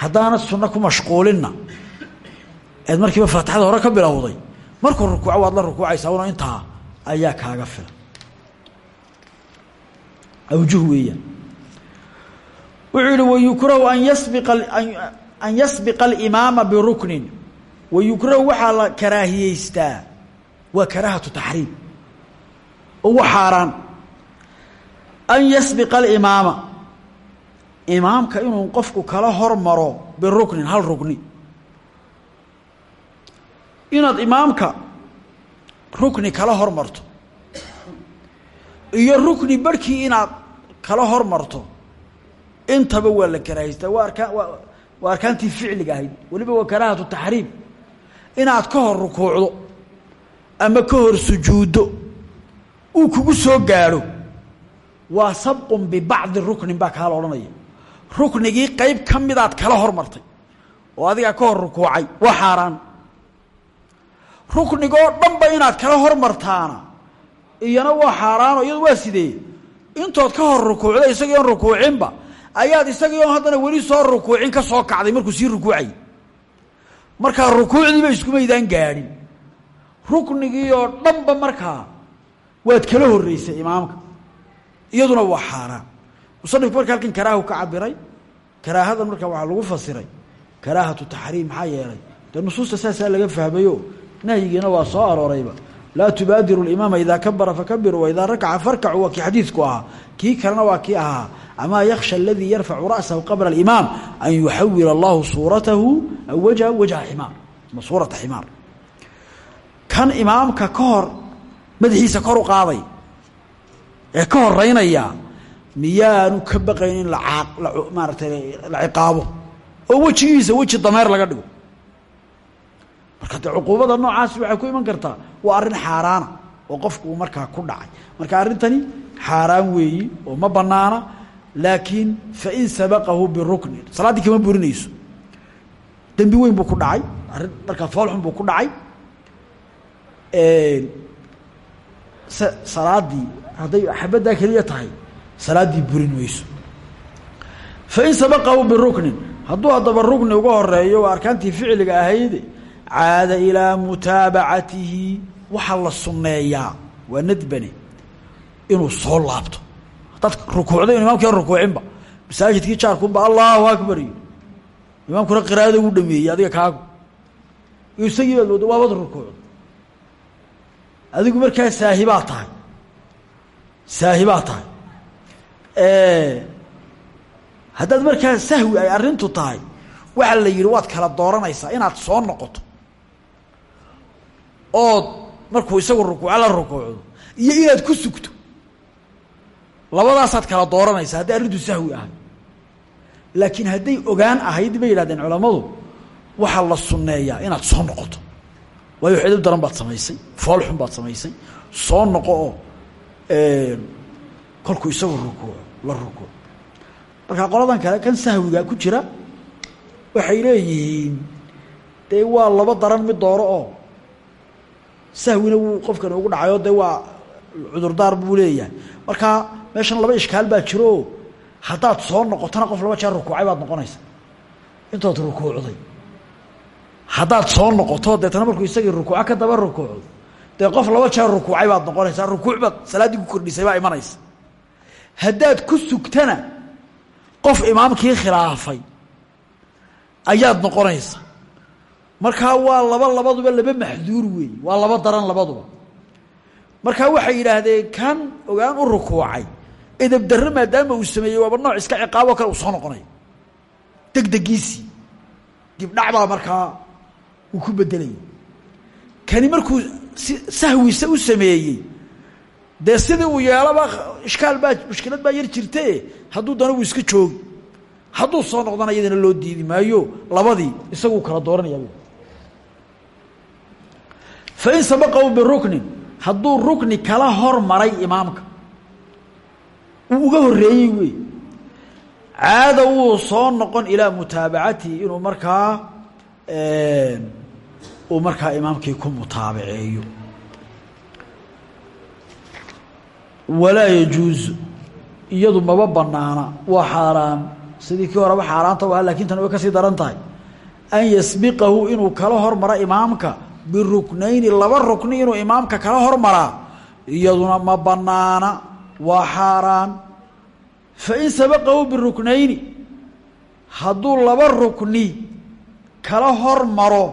haddaanad sunno ku mashquulinna eed markiiba faatixada hore ka bilowday markuu rukuuco waad la rukuucaysaa una intaa ayaa kaaga filan awjuh weeyaan. Wuxuu yihi wayukrahu an yasbiqa an yasbiqa alimaama biruknin. Wayukrahu waxaa la karaahiyeystaa waa karaahatu taxriim. Ugu xaaraan. An yasbiqa alimaama. Imaamka inuu qofku kala hormaro biruknin hal rukni inaad imaamka rukni kala hormarto iyo rukni barhkii inaad kala hormarto intaba waa la karaahaystaa waa arkaan waa arkaantii ficliga ahayd. Weliba waa karaahatu taxriim inaad ka hor rukuucdo ama ka hor sujuuddo uu kugu soo gaadho waa sabqun bibacdi ruknin baa kaa la odhanaya. Ruknigii qayb ka midaad kala hormartay oo adigaa ka hor rukuucay waa xaaraan ruknigoo dhanba inaad kala hormartaana. Iyana waa xaaraano iyadu waa sidee? Intood ka hor rukuucda isagii rukuucinba ayaad isagii oon haddana weli soo rukuucin ka soo kacday markuu sii rukuucay. Markaa rukuucdiiba iskumaydaan gaadhin. Ruknigii oo dhanba markaa waad kala horreysay imaamka. Iyaduna waa xaaraan. Musanifku marka halkan karaahu ka cabiray karaahadan marka waxaa lagu fasiray. Karaahatu taxriim maxaa yeelay? Dee nusuusta saasaa laga fahmayo nahyigiina waa soo aroorayba laa tubaadiru limaama idaa kabara fakabiru waidaa rakaca farkacu waa kii xadiidku ahaa. Kii kalena waa kii ahaa. Amaa yaksha aladii yarfacu ra'sahu qabla alimaam an yuxawil allahu suuratahu aw wajha wajha ximaar ama suurata ximaar kan imaamka ka hor madaxiisa kor u qaaday ee ka horeynaya miyaanu oo wejigiisa weji dameer laga dhigo marka dee cuquubada waxay ku iman kartaa waa arrin xaaraana oo qofku uu markaa ku dhacay. Marka arrintani xaaraan weeyi oo ma banaana laakiin fain sabaqahu biruknin salaaddii kama burinayso. Dembi weyn buu ku dhacay arrin markaa foolxun buu ku dhacay. Salaadii hadday xabaddaa keliya tahay salaaddii burin mayso fain sabaqahu biruknin. Hadduu haddaba rukni uga horeeyo waa arkaantii ficliga ahayde caada ilaa mutaabacatihi waxaa la sunneeyaa waa nadbane inuu soo laabto. Haddaad rukuucday inu imamki rukuucinba. Masaajidkii jaarkunba allahu akbar. Iyo imaamkuna qiraa'ada uu dhameeyey adiga kaagu. Isagii baad mooda waabad rukuucdo adigu markaa saahibaa tahay. Saahibaa tahay. Haddaad markaa sahwi ay arrintu tahay waxaa la yidhi waad kala dooranaysaa inaad soo noqoto ood markuu isagu rukuuco la rukuucdo iyo inaad ku sugto. Labadaasaad kala dooranaysaa hadday arrintu sahwi ahay laakiin hadday ogaan ahayd bay yidhahdeen culammadu waxaa la sunneeyaa inaad soo noqoto. Waayo xidib daran baad samaysay foolxun baad samaysay soo noqo oo kolkuu isagu rukuuco la rukuuc. Marka qoladan kale kan sahwiga ku jira waxay leeyihiin dee waa laba daran mid dooro oo sahwina wuu qofkani ugu dhacayo dee waa cudurdaar buu leeyahay. Marka meeshan laba ishkaal baa jiro oo haddaad soo noqotona qof laba jeer rukuucay baad noqonaysa intood rukuucday. Haddaad soo noqoto deetana markuu isagii rukuuco ka daba rukuucdo dee qof laba jeer rukuucay baad noqonaysaa. Rukuuc baad salaaddii ku kordhisay baa imanaysa. Haddaad ku sugtana qof imaamkii khilaafay ayaad noqonaysa markaa waa laba labaduba laba maxduur weey waa laba daran labaduba. Markaa waxay yidhaahdeen kan ogaan u rukuucay edabdarre maadaama uu sameeyey waaba nooc iska ciqaaboo kale uu soo noqonay. Degdegiisii dibdhac baa markaa uu ku bedelaya kani markuu si sahwise u sameeyey dee sidii uu yeelaba ishkaal baa mushkilad baa yar jirtae hadduu dana wuu iska joogi. Hadduu soo noqdana iyadana loo diidi maayo labadii isaguu kala dooranaya fain sabaqahu biruknin hadduu rukni kala hormaray imaamka. Uu uga horeeyey wey caada wuu soo noqon ilaa mutaabacatihi inuu markaa uu markaa imaamkii ku mutaabaceeyo walaa yajuuzu iyadu maba banaana waa xaaraan sidii kii horeba xaaraanta u aha laakiin tan way ka sii daran tahay. An yasbiqahu inuu kala hormaro imaamka biruknayni laba rukni inuu imaamka kala hormaraa iyaduna ma banaana waa xaaraan fain sabaqahu biruknayni hadduu laba rukni kala hormaro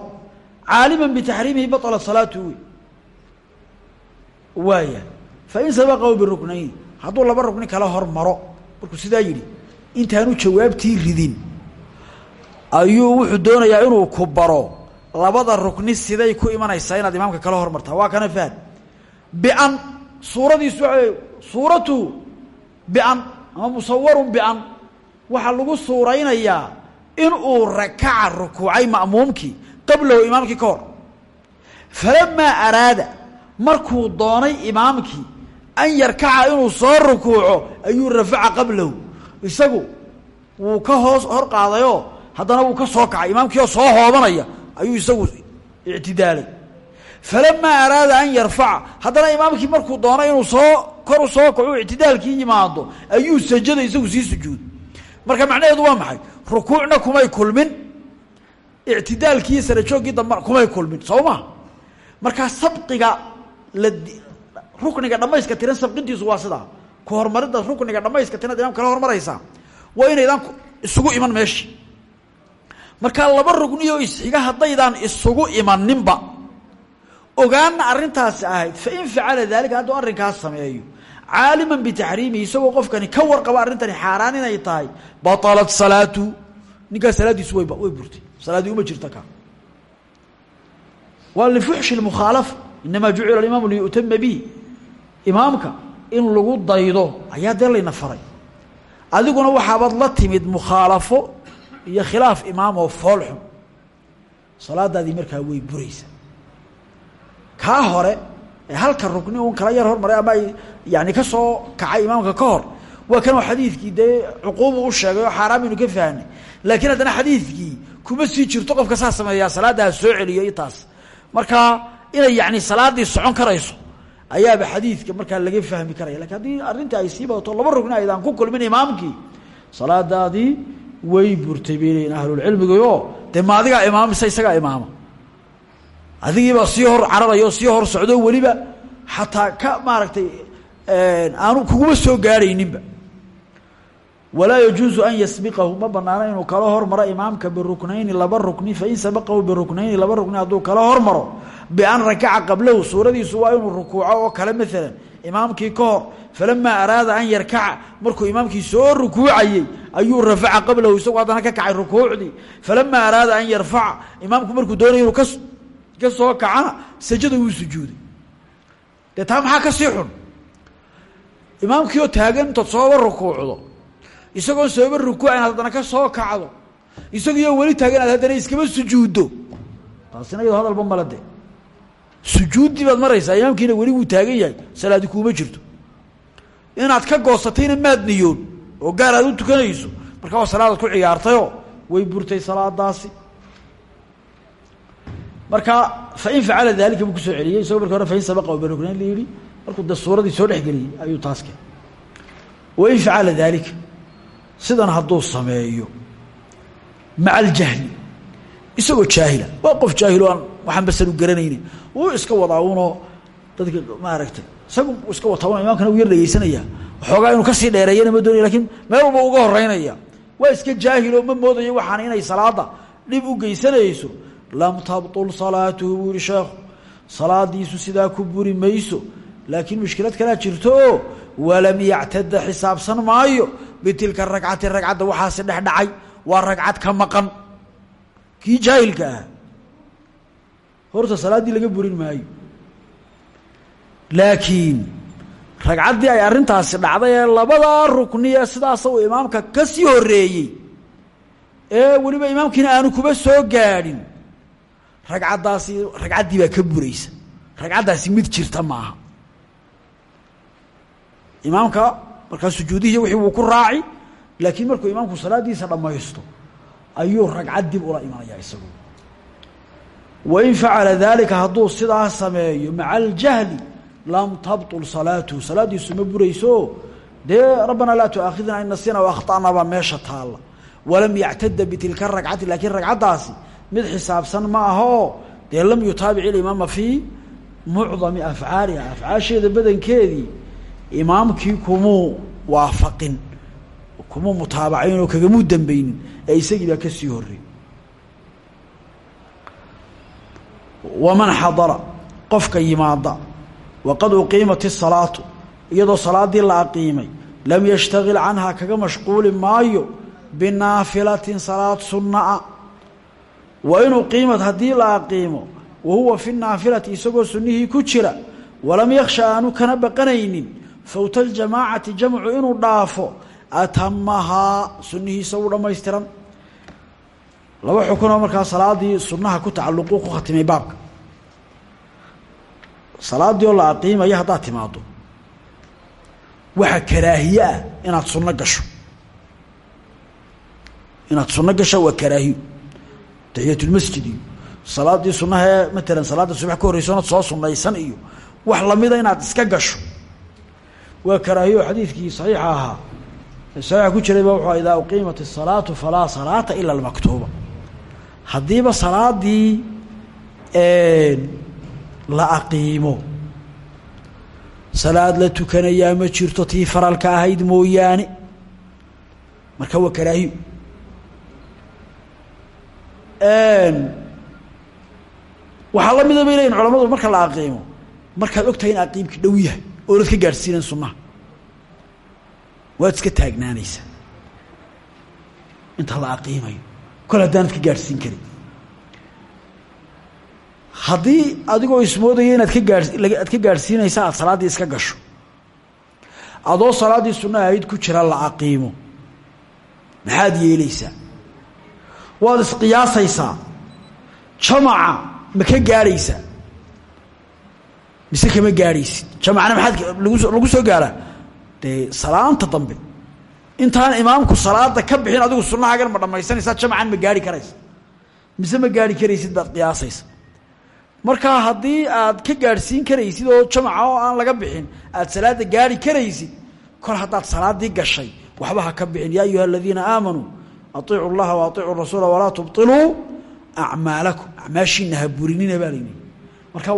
caaliman bitaxriimihi baطla salaatu wey waaya. Fain sabaqahu biruknayni hadduu laba rukni kala hormaro markuu sidaa yidhi intaanu jawaabtii ridin ayuu wuxuu doonayaa inuu ku baro labada rukni siday ku imanaysaa inaad imaamka kala hormartaa. Waa kana fahad bian suuradiisu waa suuratu bian ama musawarun bian. Waxaa lagu suuraynayaa in uu rakaca rukuucay ma'muumkii qablahu imaamkii ka hor. Falamaa araada markuu doonay imaamkii an yarkaca inuu soo rukuuco ayuu rafaca qablahu. Isagu wuu ka hoos hor qaadayoo haddana wuu ka soo kacay. Imaamkii oo soo hoobanaya ayuu isagu ictidaalay falamaa araada an yarfaca haddana imaamkii markuu doonay inuu soo kor u soo kaco ictidaalkii yimaado ayuu sajada isagu sii sujuuday. Marka macnaheedu waa maxay? Rukuucna kumay kulmin ictidaalkii sare jooggii dambe kumay kulmin soo ma markaa sabqiga la rukniga dhamayska tiran sabqintiisu waa sidaa. Ku horumaridda rukniga dhamayska tiran ad imam kala hormaraysaa waa inaydaan isugu iman meeshi markaa laba rugni oo isxiga haddaydaan isugu imaninba ogaana arrintaasi ahayd fain facala daalika hadduu arrinkaas sameeyo caaliman bitaxriimihi isagoo qofkani ka warqaba arrintani xaaraan inay tahay batalat salaatu. Ninkaas salaaddiisu way burtay. Salaaddii uma jirta ka. Waa lifuxshi lmukhaalafa inamaa jucila alimaamu liyu'tama bihi. Imaamka in lagu daydo ayaa dee layna faray. Adiguna waxaabaad la timid mukhaalafo iyo khilaaf imaam oo foolxun salaadaadii markaa way buraysa. Kaa hore halka rukni un kala yar hormaray ama yani ka soo kacay imaamka ka hor waa kanoo xadiidkii dee cuquubu u sheegay oo xaaraan baynu ka fahnay laakiin haddana xadiidkii kuma sii jirto qofka saa sameeyaa salaadda ha soo celiyo intaas markaa inay yani salaadii socon karayso ayaaba xadiidka markaa laga fahmi karaya. Lakin haddii arrinta ay sii badato laba rugni aydaan ku kulmin imaamkii salaadaadii way burtay bay leeyiin ahlulcilmigaoo dee ma adigaa imaamisa isagaa imaama adigiibaa sii hor cararaya oo sii hor socdo weliba xataa ka maaragtay aanu kuguma soo gaadhayninba walaa yajuuzu an yasbiqahu ma banaano inuu kala hormaro imaamka biruknayni laba rukni fain sabaqahu biruknayni laba rukni hadduu kala hormaro bian rakaca qablahu suuradiisu waa inuu rukuuco oo kale maalan imaamkii ka hor falamaa araada an yarkaca markuu imaamkii soo rukuucayey ayuu rafaca qablahu isagoo haddana ka kacay rukuucdii falamaa araada an yarfaca imaamku markuu doonay inuu ka soo kacana sajada wuu sujuuday dee taa maxaa ka sii xun imaamkii oo taagan intaad sooba rukuuca inaad haddana ka soo kacdo isagiioo weli taagan haddana iskaba sujuuddo taasina iyadoo hadalba mala de sujuuddii baad maraysaa imaamkiina weli wuu taagan yahay salaadi kuuma jirto. Inaad ka goosatayna maad niyoon oo gaar aad u tukanayso marka waa salaadaad ku ciyaartayoo way burtay salaadaasi. Marka fain facala dalika buu ku soo celiyey isagoo marki hore fain sabaqa baruknayn la yihi markuu de suuradii soo dhexgeliyey ayuu taas keenay wain facala dalika sidan hadduu sameeyo maca aljahli isagoo jaahila waa qof jaahilo aan waxaan basanu garanayni wuu iska wadaa unoo dadka maaragtay. Isagu iska wataa imaamkana u yar dhegeysanaya. Waxoogaa inuu ka sii dheereeyana ma doonaya laakiin meel walba uga horeynaya waa iska jaahilo ma moodayo waxaan inay salaada dhib u geysanayso. Lam tabطul salaatuhu buu yihi salaadiisu sidaa ku buri mayso. Laakiin mushkilad kalaa jirto. Oo walam yactada xisaabsan maayo. Bitilka ragcati ragcadda waxaasi dhex dhacay. Waa ragcad ka maqan. Kii jaahilka ah horta salaaddii laga burin maayo. Laakiin ragcaddii ay arrintaasi dhacday ee labadaa rukniya sidaasa uu imaamka ka sii horeeyey ee weliba imaamkiina aanu kuba soo gaadhin ragcaddaasi ragcaddii baa ka buraysa. Ragcaddaasi mid jirta maaha. Imaamka markaa sujuudihiiy wixii wuu ku raaci laakiin markuu imaamku salaaddiisa dhammaysto ayuu ragcad dib ula imanaya isagu wain facala dalika hadduu sidaa sameeyo maca aljahli lam tabطul salaatuhu salaaddiisu ma burayso dee rabbanaa laa tuaakhidna in nasina akhtana baa meesha taalla walam yactada bitilka ragcati laakiin ragcaddaasi mid xisaabsan ma ahoo dee lam yutaabic ilimaama fii mucdami afcaaliha afcaasheeda badankeedii imaamkii kumuu waafaqin kumuu mutaabacayn oo kagamuu dambeynin isagii baa ka sii horey waman xadara qofka yimaada. Waqad uqiimat isalaatu iyadoo salaaddii la aqiimay. Lam yashtagil canhaa kaga mashquuli maayo binaafilatin salaad sunaa wa in uqiimad haddii la aqiimo wa huwa fi naafilati isagoo sunnihii ku jira. Walam yakhsha aanu kana baqanaynin. Fawta aljamaacati jamcu inuu dhaafo atamahaa sunnihiisa dhammaystiran laba xukunoo markaa salaadii sunnaha ku tacalluqu ku khatimay baabka salaaddii oo la aqiimaya haddaad timaado waxaa karaahiye ah inaad sunno gasho inaad sunno gasho waa karaahiyo taxiyatulmasjid iyo salaaddii sunnaha ee matalan salaadda subax ka horreyso inaad soo sunnaysan iyo wax lamida inaad iska gasho waa karaahiyo xadiidkii saxiixa ahaa saxiixa ku jiray ba wuxuu idaa uqiimat الsalaatu falaa salaata ila اlmaktuuba haddiiba salaadii la aqiimo. Salaad la tukanayaa ma jirto tii faralka ahayd mooyaane. Marka waa karaahiyo waxaa la mida bay leyihin culamadu marka la aqiimo. Markaad og tahay in aqiimki dhow yahay oonad ka gaadhsiinan sunnaha waad iska taagnaanaysaa. Inta la aqiimayo kol haddaanad ka gaadhsiin karin. Haddii adigoo ismoodaya inaad ka gaah aad ka gaadhsiinaysa aad salaaddii iska gasho. Adoo salaaddii sunna ahayd ku jira la aqiimo. Maxaad yeelaysaa? Waad isqiyaasaysaa? Jamaca ma ka gaadhaysaa? Mise kama gaadhaysid? Jamacna maxaad lagu soo gaaraa? Dee salaanta dambe intaan imaamku salaada ka bixin adigu sunnahagan ma dhammaysanaysaa jamacan ma gaari karaysa. Mise ma gaari karaysid baad qiyaasaysa. Markaa haddii aad ka gaadhsiin karaysid oo jamaca oo aan laga bixin aad salaada gaari karaysid kol haddaad salaadii gashay waxba ha ka bixin. Yaa ayuha aladiina aamanuu aiicu llaha wa aiicu rasuula walaa tubطiluu acmaalakum acmaashiina ha burinina baa layidhi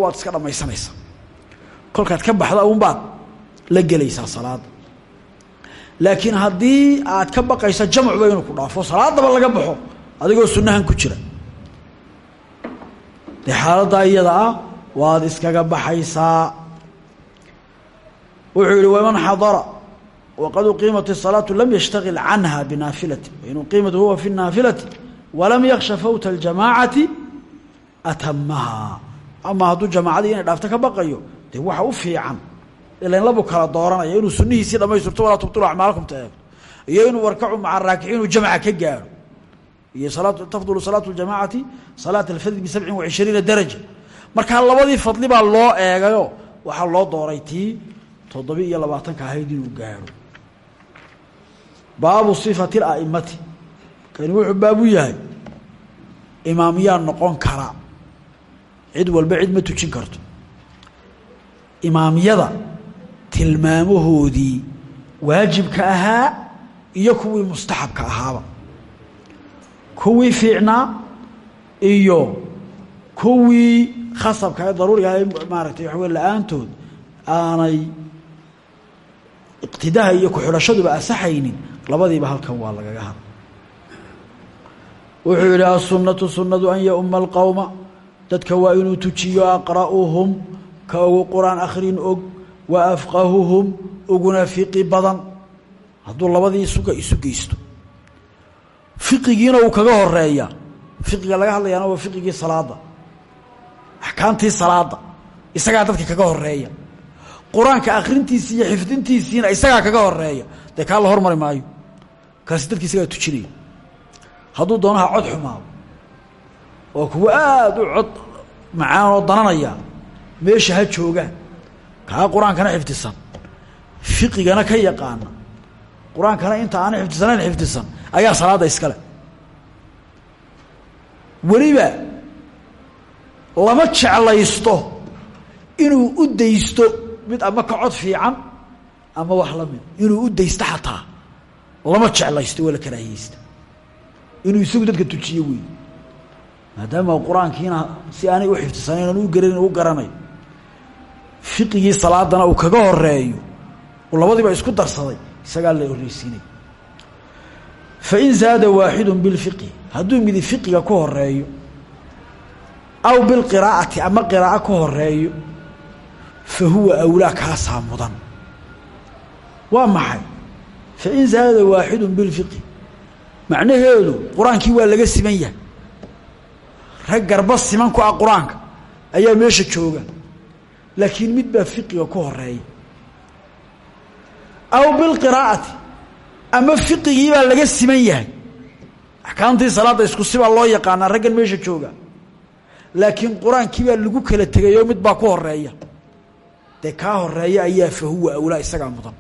waad iska dhammaysanaysaa kolkaad ka baxda unbaad la gelaysaa salaada laakiin haddii aad ka baqayso jamcuba inuu ku dhaafo salaadaba laga baxo adigoo sunnahan ku jira dee xaaladdaa iyada ah waad iskaga baxaysaa wuxuu yihi waman xadara waqad uqiimat الsalaatu lam yashtagil canha binaafilati wain uqiimat huwa fi الnaafilati walam yaksha fawta اljamaacati atamaha ama hadduu jamaacadii inay dhaafto ka baqayo dee waxa u fiican ilan labu kala dooranaya inuu sunihiisii dhamaystirto walaa tubtilu acmaalakum ta iyo inuu warkacu maca raakici inuu jamca ka gaaro. Iyo tafdulu salaatu اljamacati salaat alfadli bisabcin waishriina daraja. Markaa labadii fadli baa loo eegayo waxaa loo dooray tii toddobi iyo labaatanka ahayd inuu gaaro. Baabu sifati اla'imati kani wuxuu baabu yahay imaamyaa noqon kara. Cid walba cid ma tujin karto. Imaamyada tilmaamahoodii waajibka ahaa iyo kuwii mustaxabka ahaaba. Kuwii fiicnaa iyo kuwii khasabka ee daruuriga ee maaragtay waxa la'aantood aanay iqtidaaha iyo ku-xidhashaduba asaxaynin labadiiba halkan waa lagaga hada wuxuu yidhi asunatu sunadu an yauma alqowma dadka waa inuu tujiyo aqra'uhum ka ugu qur'aan akhrin og wa afqahuhum uguna fiqi badan hadduu labadii suga isu geysto fiqigiina uu kaga horreeya fiqiga laga hadlayaana waa fiqigii salaada axkaamtii salaada isagaa dadka kaga horreeya qur'aanka akhrintiisii iyo xifdintiisiina isagaa kaga horreeya dee kaa la hormari maayo kaasi dadki isagaa tujinaya hadduu doonaha cod xumaado oo kuwa aada u cod macaan oo dananaya meesha ha joogaan kaa qur'aankana xifdisan fiqigana ka yaqaana qur'aankana inta aana xifdisanayn xifdisan ayaa salaadda iskale weliba lama jeclaysto inuu u daysto mid ama ka cod fiican ama wax la mid. Inuu u daysto xataa. Lama jeclaysto waa la karaahiyeysta. Inuu isagu dadka tujiyo wey maadaama qur'aankiina si aanay u xifdisanayn aan u garanin u garanayo fiqigii salaadana uu kaga horeeyo uu labadiiba isku darsaday isagaa la horreysiinay. Fain zaada waaxidu bilfiqhi hadduu midi fiqiga ku horeeyo aw bilqiraa'ati ama qiraa'o ka horeeyo fa huwa awlaa kaasaa mudan. Waa maxay? Fain zaada waaxidu bilfiqhi macnaheedu qur'aankii waa laga siman yahay. Rag garba siman ku ah qur'aanka ayaa meesha jooga laakiin mid baa fiqiga ku horreeya aw bilqiraa'ati ama fiqigii baa laga siman yahay. Axkaamtii salaadda isku sibaa loo yaqaanaa raggan meesha jooga. Laakiin qur'aankii baa lagu kala tegayoo mid baa ku horreeya dee kaa horreeya ayaa fa huwa awlaa isagaa mudan.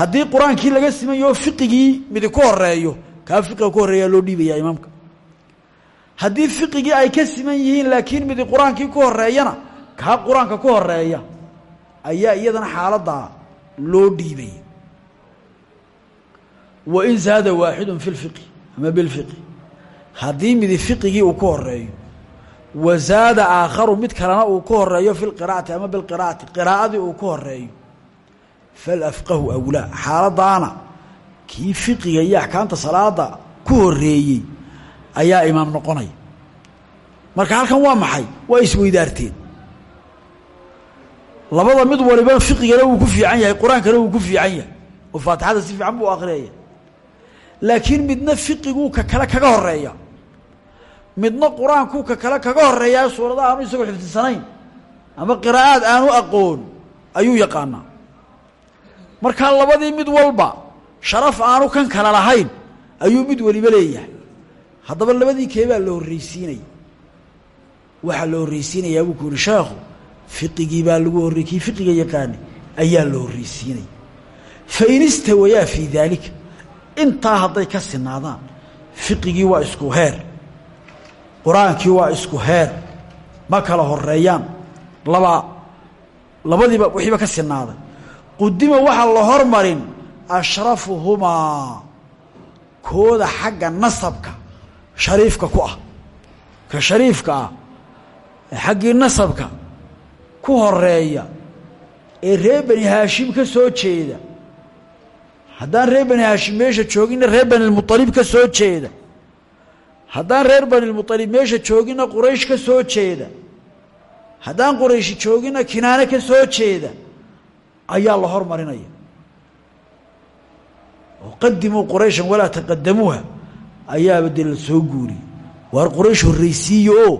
Haddii qur'aankii laga siman yaho fiqigii midi ku horeeyo kaa fiqiga ku horeeyaa loo dhiibayaa imaamka. Haddii fiqigii ay ka siman yihiin laakiin midi qur'aankii ku horeeyana kaa qur'aanka ku horreeya ayaa iyadana xaaladdaa loo dhiibaya wain zaada waaxidu fi lfiqhi ama bilfiqhi haddii midi fiqigii uu ku horeeyo wa zaada aakharu mid kalena uu ku horeeyo fi lqiraa'ati ama bilqiraa'ati qiraa'adii uu ku horeeyo falafqahu awlaa. Xaaladaana kii fiqiga iyo axkaamta salaada ku horeeyey ayaa imaam noqonaya marka halkan waa maxay? Waa isweydaarteen labada mid waliba fiqigana wuu ku fiican yahay qur'aankana wuu ku fiican yahay oo faatixada si fiican buu akhriyaya laakiin midna fiqiguu ka kale kaga horreeya midna qur'aankuu ka kale kaga horeeyaa suurada aanu isagoo xifdisanayn ama qiraa'aad aanu aqoon ayuu yaqaanaa. Markaa labadii mid walba sharaf aanu kan kale lahayn ayuu mid waliba leeyahay. Haddaba labadii keebaa la horreysiinaya waxaa la horreysiinayaa buu ku yihi sheekhu fiqigii baa lagu horrey kii fiqiga yaqaanay ayaa la horreysiinaya fain istawayaa fii daalika intaa hadday ka sinaadaan fiqigii waa isku heer qur'aankii waa isku heer ma kala horeeyaan laba labadiiba wixiiba ka sinaaday. Qudima waxaa la hormarin ashrafuhumaa kooda xagga nasabka shariifka ku ah. Ka shariifka ah xaggii nasabka ku horreeya ee reer bani haashim ka soo jeeda. Haddaan reer bani haashim meesha jooginna reer banilmualib ka soo jeeda. Haddaan reer banilmualib meesha jooginna quraysh ka soo jeeda. Haddaan qurayshi jooginna kinaane ka soo jeeda. Ayaa la hormarinaya. Oo qadimuu qurayshan walaa taqadamuuha ayaaba dee la soo guuriyey waar quraysh horreysiiye oo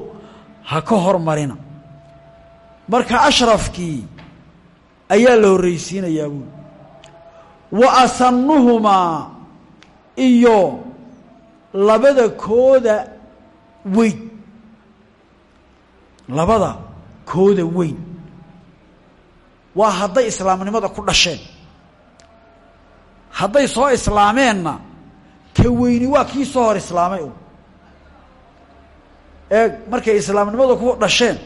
ha ka hormarina marka ashrafkii ayaa la horreysiinayaa buuli wa asanuhumaa iyo labada kooda weyn. Labada kooda weyn. Waa hadday islaamnimada ku dhasheen. Hadday soo islaameenna ka weyni waa kii soo hor islaamay un ee markay islaamnimada ku dhasheen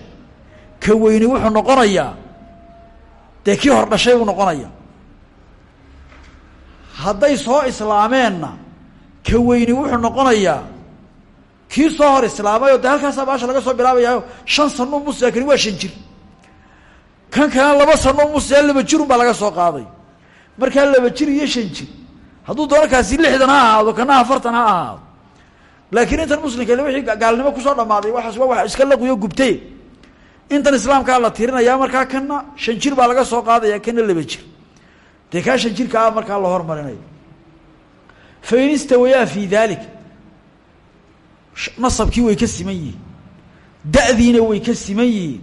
ka weyni wuxuu noqonayaa. Dee kii hor dhashay buu noqonaya hadday soo islaameenna ka weyni wuxuu noqonayaa. Kii soo hor islaamay oo de halkaasaa baasha laga soo bilaabayaayo shan sanuu kani waa shan jir. Kan kalena laba sanoo musliga laba jirun baa laga soo qaaday. Markaa laba jir iyo shan jir. Hadduu doono kaasi lixdan ha ahaado kana afartan ha ahaado. Laakiin intan muslimka wixii gaalnimo ku soo dhamaaday waxaas waa wax iska laquyo gubtee intan islaamkaa la tirinayaa markaa kana shan jir baa laga soo qaadaya kana laba jir. Dee kaa shan jirka ah markaa la hormarinayo. Fain istawayaa fii dalik nasabkii way ka siman yihiin. Da'diina way ka siman yihiin.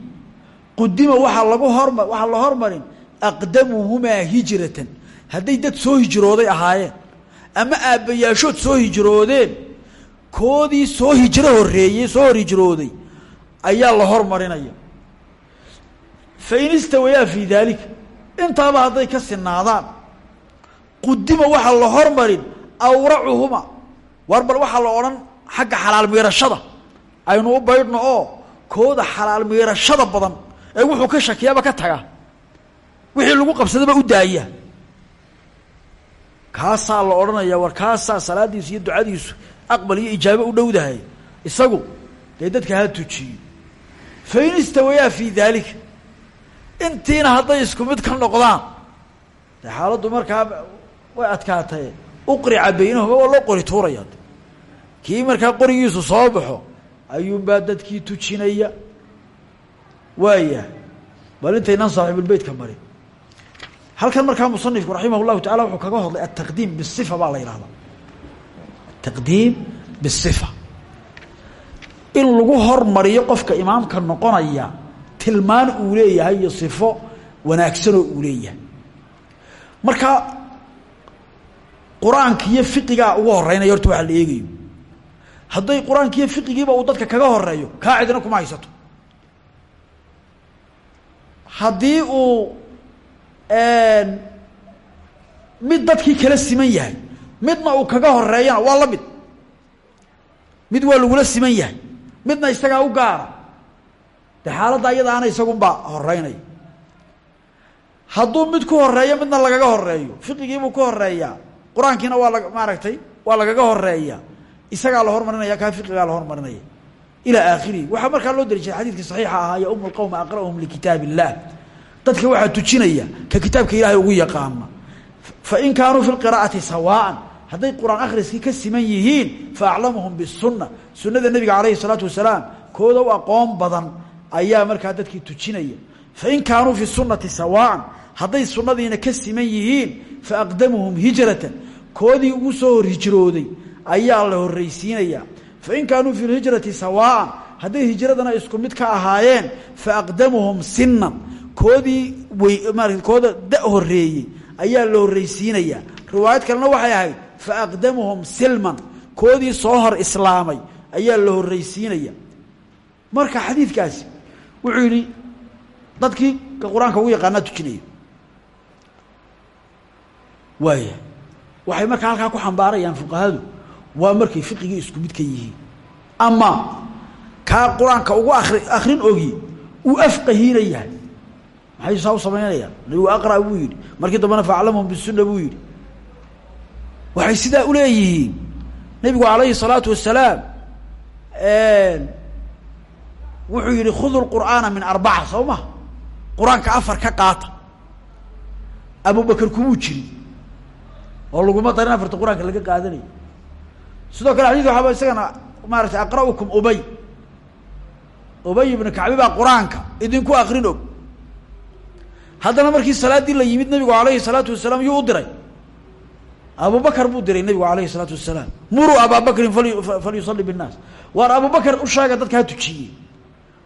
Qudima waxaa lagu horma waxaa la hormarin aqdamuhumaa hijratan. Hadday dad soo hijrooday ahaayeen ama aabbayaashood soo hijroodeen koodii soo hijro horreeyey soo hor hijrooday ayaa la hormarinaya fain istawayaa fii daalika intaaba hadday ka sinaadaan. Qudima waxaa la hormarin awracuhuma. War bal waxaa la odhan xagga xalaal miirashada. Aynu u baydhno oo kooda xalaal miirashada badan ee wuxuu ka shakiyaaba ka taga wixii lagu qabsadaba u daaya kaasaa la odhanaya war kaasaa salaadiisu iyo ducadiisu aqbal iyo ijaabo u dhowdahay. Isagu dee dadka ha fain istawayaa fii daalika intiina hadday isku mid ka noqdaan. Dee xaaladdu markaa way adkaatay. Uqrica baynahuma waa loo qori tuuraya. Kii markaa qorigiisu soo baxo ayuunbaa dadkii tujinaya. Waaya bal intaynan saaxiibulbeytka marin. Halkan markaa musanifku raximah llahu tacala wuxuu kaga hadlay ataqdiim bisifa baa la yidhahdaa ataqdiim bisifa in lagu hormariyo qofka imaamka noqonaya tilmaan uu leeyahay iyo sifo wanaagsanoo uu leeyahay. Marka qur'aanka iyo fiqigaa ugu horeynaya horta waxaa la eegayo. Hadday qur'aanka iyo fiqigiiba uu dadka kaga horeeyo kaa cidina kuma haysato. Haddii uu mid dadkii kala siman yahay midna uu kaga horeeyana waa la mid. Mid waa lagula siman yahay. Midna isagaa u gaara de xaaladda iyadaana isagunbaa horeynaya hadduu mid ku horeeyo midna lagaga horeeyo fiqigiibuu ku horeeyaa qur'aankiina waa la maaragtay waa lagaga horreeya isagaa la hormarinaya kaa fiqigaa la hormarinaya. Ilaa aakhirihi waxaa markaa loo dariishay xadiidkii saxiixa ahaa ya umu lqowma aqra'uhum likitaab illah dadka waxaa tujinaya ka kitaabka ilaahay ugu yaqaana fain kaanuu fi lqiraa'ati sawaa'an hadday qur'aan akhriskii ka siman yihiin fa aclamuhum bisunna sunnada nebiga calayhi salaatu wasalaam kooda aqoon badan ayaa markaa dadkii tujinaya. Fain kaanuu fi sunnati sawaa'an hadday sunnadiina ka siman yihiin faaqdamuhum hijratan. Koodii ugu soo hor hijrooday ayaa la horraysiinayaa fain kaanuu fi lhijrati sawaa'an hadday hijradana isku mid ka ahaayeen faaqdamuhum sinan koodii kooda da horeeyey ayaa la horraysiinayaa riwaayad kalena waxay ahayd faaqdamuhum silman. Koodii soo hor islaamay ayaa la horraysiinaya. Marka xadiidkaasi wuxuu yidhi dadkii ka qur'aanka ugu yaqaanaa tujinaya. Waaya waxay markaa halkaa ku xambaarayaan fuqahadu waa markay fiqigii isku mid ka yihiin. Ama kaa qur'aanka ugu ari akrin ogi uu afqahiina maxay saa u samaynayaan nabigu aqra buu yidhi. Markii dambena faaclamhum bisunna buu yidhi. Waxay sidaa uleeyihiin nebigu calayhi salaatu wasalaam wuxuu yihi khudu lqur'aana min arbaca soo ma qur'aanka afar ka qaata. Abubakar kumuu jirin oo laguma darin afarta qur'aanka laga qaadanayo sidoo kale xadidka waxaaba isagana maaratay aqra'ukum ubay. Ubay ibnu kacbi baa qur'aanka idinku akrin og. Haddana markii salaaddii la yimid nabigu alayhi salaatu wasalaam yuu u diray. Abubakar buu diray nabigu alayhi salaatu wasalaam. Muruu abaa bakrin fal falyusali binnaas. Waar abubakar u sheega dadka ha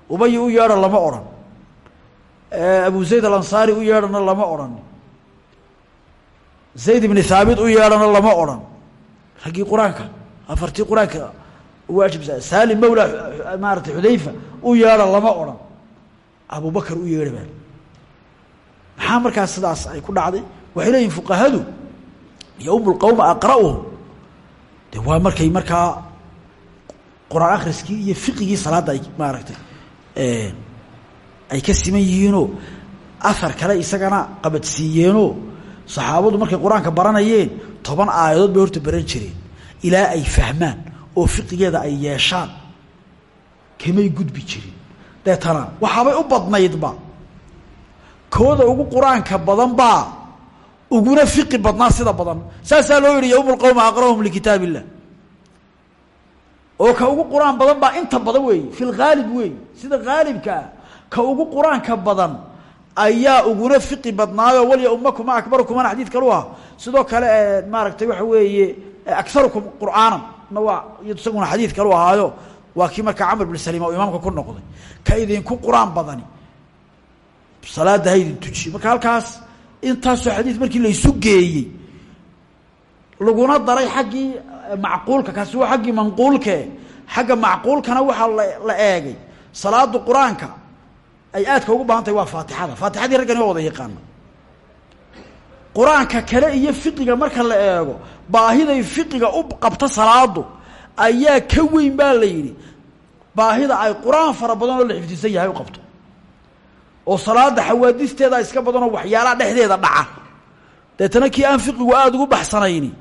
ubay u yeedho lama odhan. Abu zayd alansaari u yeedhana lama odhan. Zayd ibni thaabit u yeedhana lama odhan. Raggii qur'aanka afartii qur'aanka waajibsa salim mawla maarata xudayfa u yeedha lama odhan. Abubakar u yeedha maxaa markaas sidaas ay ku dhacday? Waxay leeyihiin fuqahadu yowm lqowma aqra'uhum. De waa markay markaa qur'aan akhriskii iyo fiqigii salaadda ay maaragtay ay ka siman yihiinoo afar kale isagana qabadsiiyeenoo saxaabadu markay qur'aanka baranayeen toban aayadood bay horta baran jireen. Ilaa ay fahmaan oo fiqigeeda ay yeeshaan kamay gudbi jirin. Deetana waxaabay u badnaydba. Kooda ugu qur'aanka badan baa uguna fiqi badnaa sida badan. Saasaa loo yihi yowm lqowma aqrahum likitaab illah oo ka ugu qur'aan badan baa inta badan weeye fi lhaalib weey. Sida haalibkaa ka ugu qur'aanka badan ayaa uguna fiqi badnaayo walya umakuma akbarukumana xadiid kalu ah. Sidoo kale maaragtay waxa weeye agarukum qur'aanan na waa isaguna xadiid kalu ahaayo. Waa kii markaa camr bin saliim oo imaamka ku noqday. Ka idinku qur'aan badani. Salaada ha idin marka halkaas intaasoo xadiid markii laysu geeyey laguna daray xaggii macquulka kaasi waa xaggii manquulke xagga macquulkana waxaa la eegay. Salaadu qur'aanka ay aadka ugu baahan tahay waa faatixada. Faatixadii raggani waa wada yaqaana qur'aanka kale iyo fiqiga marka la eego baahiday fiqiga u qabta salaadu ayaa ka weyn baa la yidhi. Baahida ay qur'aan fara badan oo la xifdisan yahay u qabto. Oo salaada xawaadisteeda iska badanoo waxyaalaha dhexdeeda dhaca. Deetana kii aan fiqigu aada ugu baxsanayni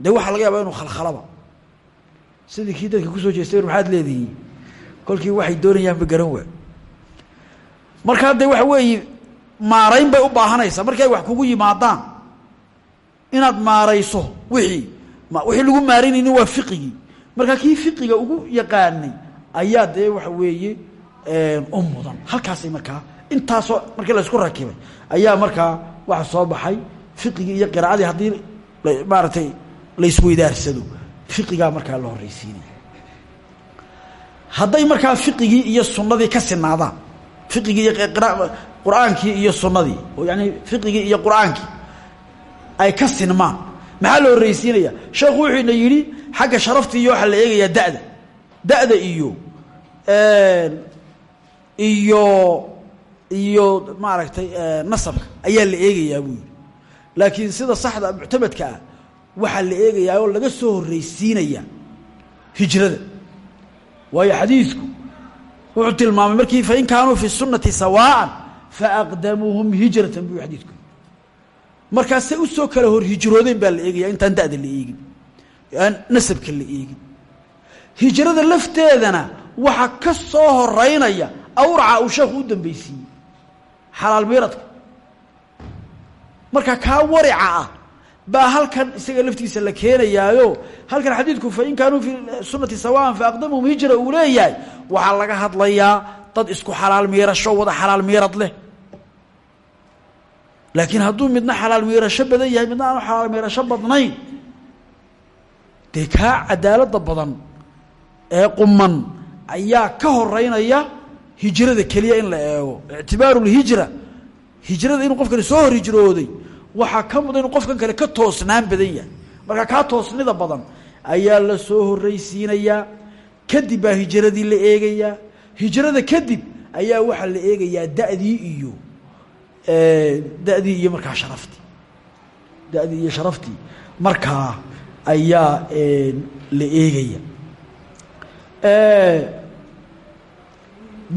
dee waxaa laga yaabaa inuu khalkhalaba. Sidii kii dadka ku soo jeestay maxaad leedihiin? Kolkii waxay doonayaanba garan waa markaa dee waxa weeye maarayn bay u baahanaysaa. Markii ay wax kugu yimaadaan inaad maarayso wixii wixii lagu maaraynayni waa fiqigii. Markaa kii fiqiga ugu yaqaanay ayaa dee waxa weeye u mudan. Halkaasay markaa intaasoo markii la isku rakibay ayaa markaa waxa soo baxay. Fiqigii iyo qiraa'adii haddii maaragtay la isweydaarsado fiqigaa markaa la horreysiinaya hadday markaa fiqigii iyo sunnadii ka sinaadaan fiqigii iyo qur'aankii iyo sunnadii oo yani fiqigii iyo qur'aankii ay ka sinmaan maxaa la horreysiinaya sheekhu wuxuu ina yidhi xagga sharaftii waxaa la eegayaa da'da da'da iyo iyo iyo maaragtay nasabka ayaa la eegayaa buu laakiin sida saxda muctamadka ah waxaa la eegayaa oo laga soo horreysiinaya hijrada. Waayo xadiidku wuxuu tilmaamay markii fain kaanuu fi sunati sawaa'an faaqdamuuhum hijratan buu xadiidku markaasay u soo kala hor hijroodeen baa la eegaya intaan da'da la eegin aan nasabka la eegin. Hijrada lafteedana waxaa ka soo horeynaya awraca uu sheekhu u dambaysiiyey xalaal miiradka marka kaa warica ah baa halkan isaga laftiisa la keenayaayo. Halkan xadiidku fain kaanuu fi sunati sawaan faaqdamuhum hijra uu leeyahay waxaa laga hadlayaa dad isku xalaal miirasho wada xalaal miirad leh. Laakiin hadduu midna xalaal miirasho badan yahay midna aanu xalaal miirasho badnayn dee kaa cadaalada badan ee quman ayaa ka horeynaya hijrada keliya in la eego. Ictibaaru lhijra hijrada inuu qofkani soo hor hijrooday waxaa ka mudan inuu qofkan kale ka toosnaan badan yahay. Marka kaa toosnida badan ayaa la soo horreysiinayaa kadib baa hijradii la eegayaa hijrada kadib ayaa waxaa la eegayaa da'dii iyo da'dii iyo markaa sharaftii da'dii iyo sharaftii markaa ayaa la eegaya.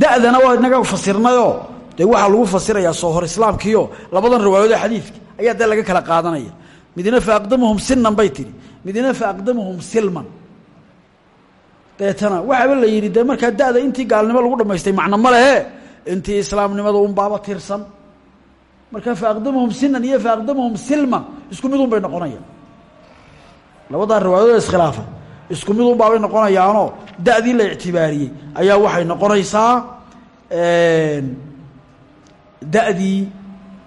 Da'dana waa inaga fasirnayoo dee waxaa lagu fasirayaa soo hor islaamkiio labadan riwaayadood xadiidka ayaa dee laga kala qaadanaya. Midna fa aqdamuhum sinan bay tihi silman. Deetana waxaaba la yidhi dee markaa da'da intii gaalnimo lagu dhamaystay macno ma lehe? Intii islaamnimada un baaba tirsan. Markaa fa aqdamuhum iyo fa aqdamuhum silman isku mid un bay noqonayaan. Labadaa riwaayadood iskhilaafa isku mid un baabay noqonayaanoo da'dii la ictibaariyey ayaa waxay noqonaysaa da'dii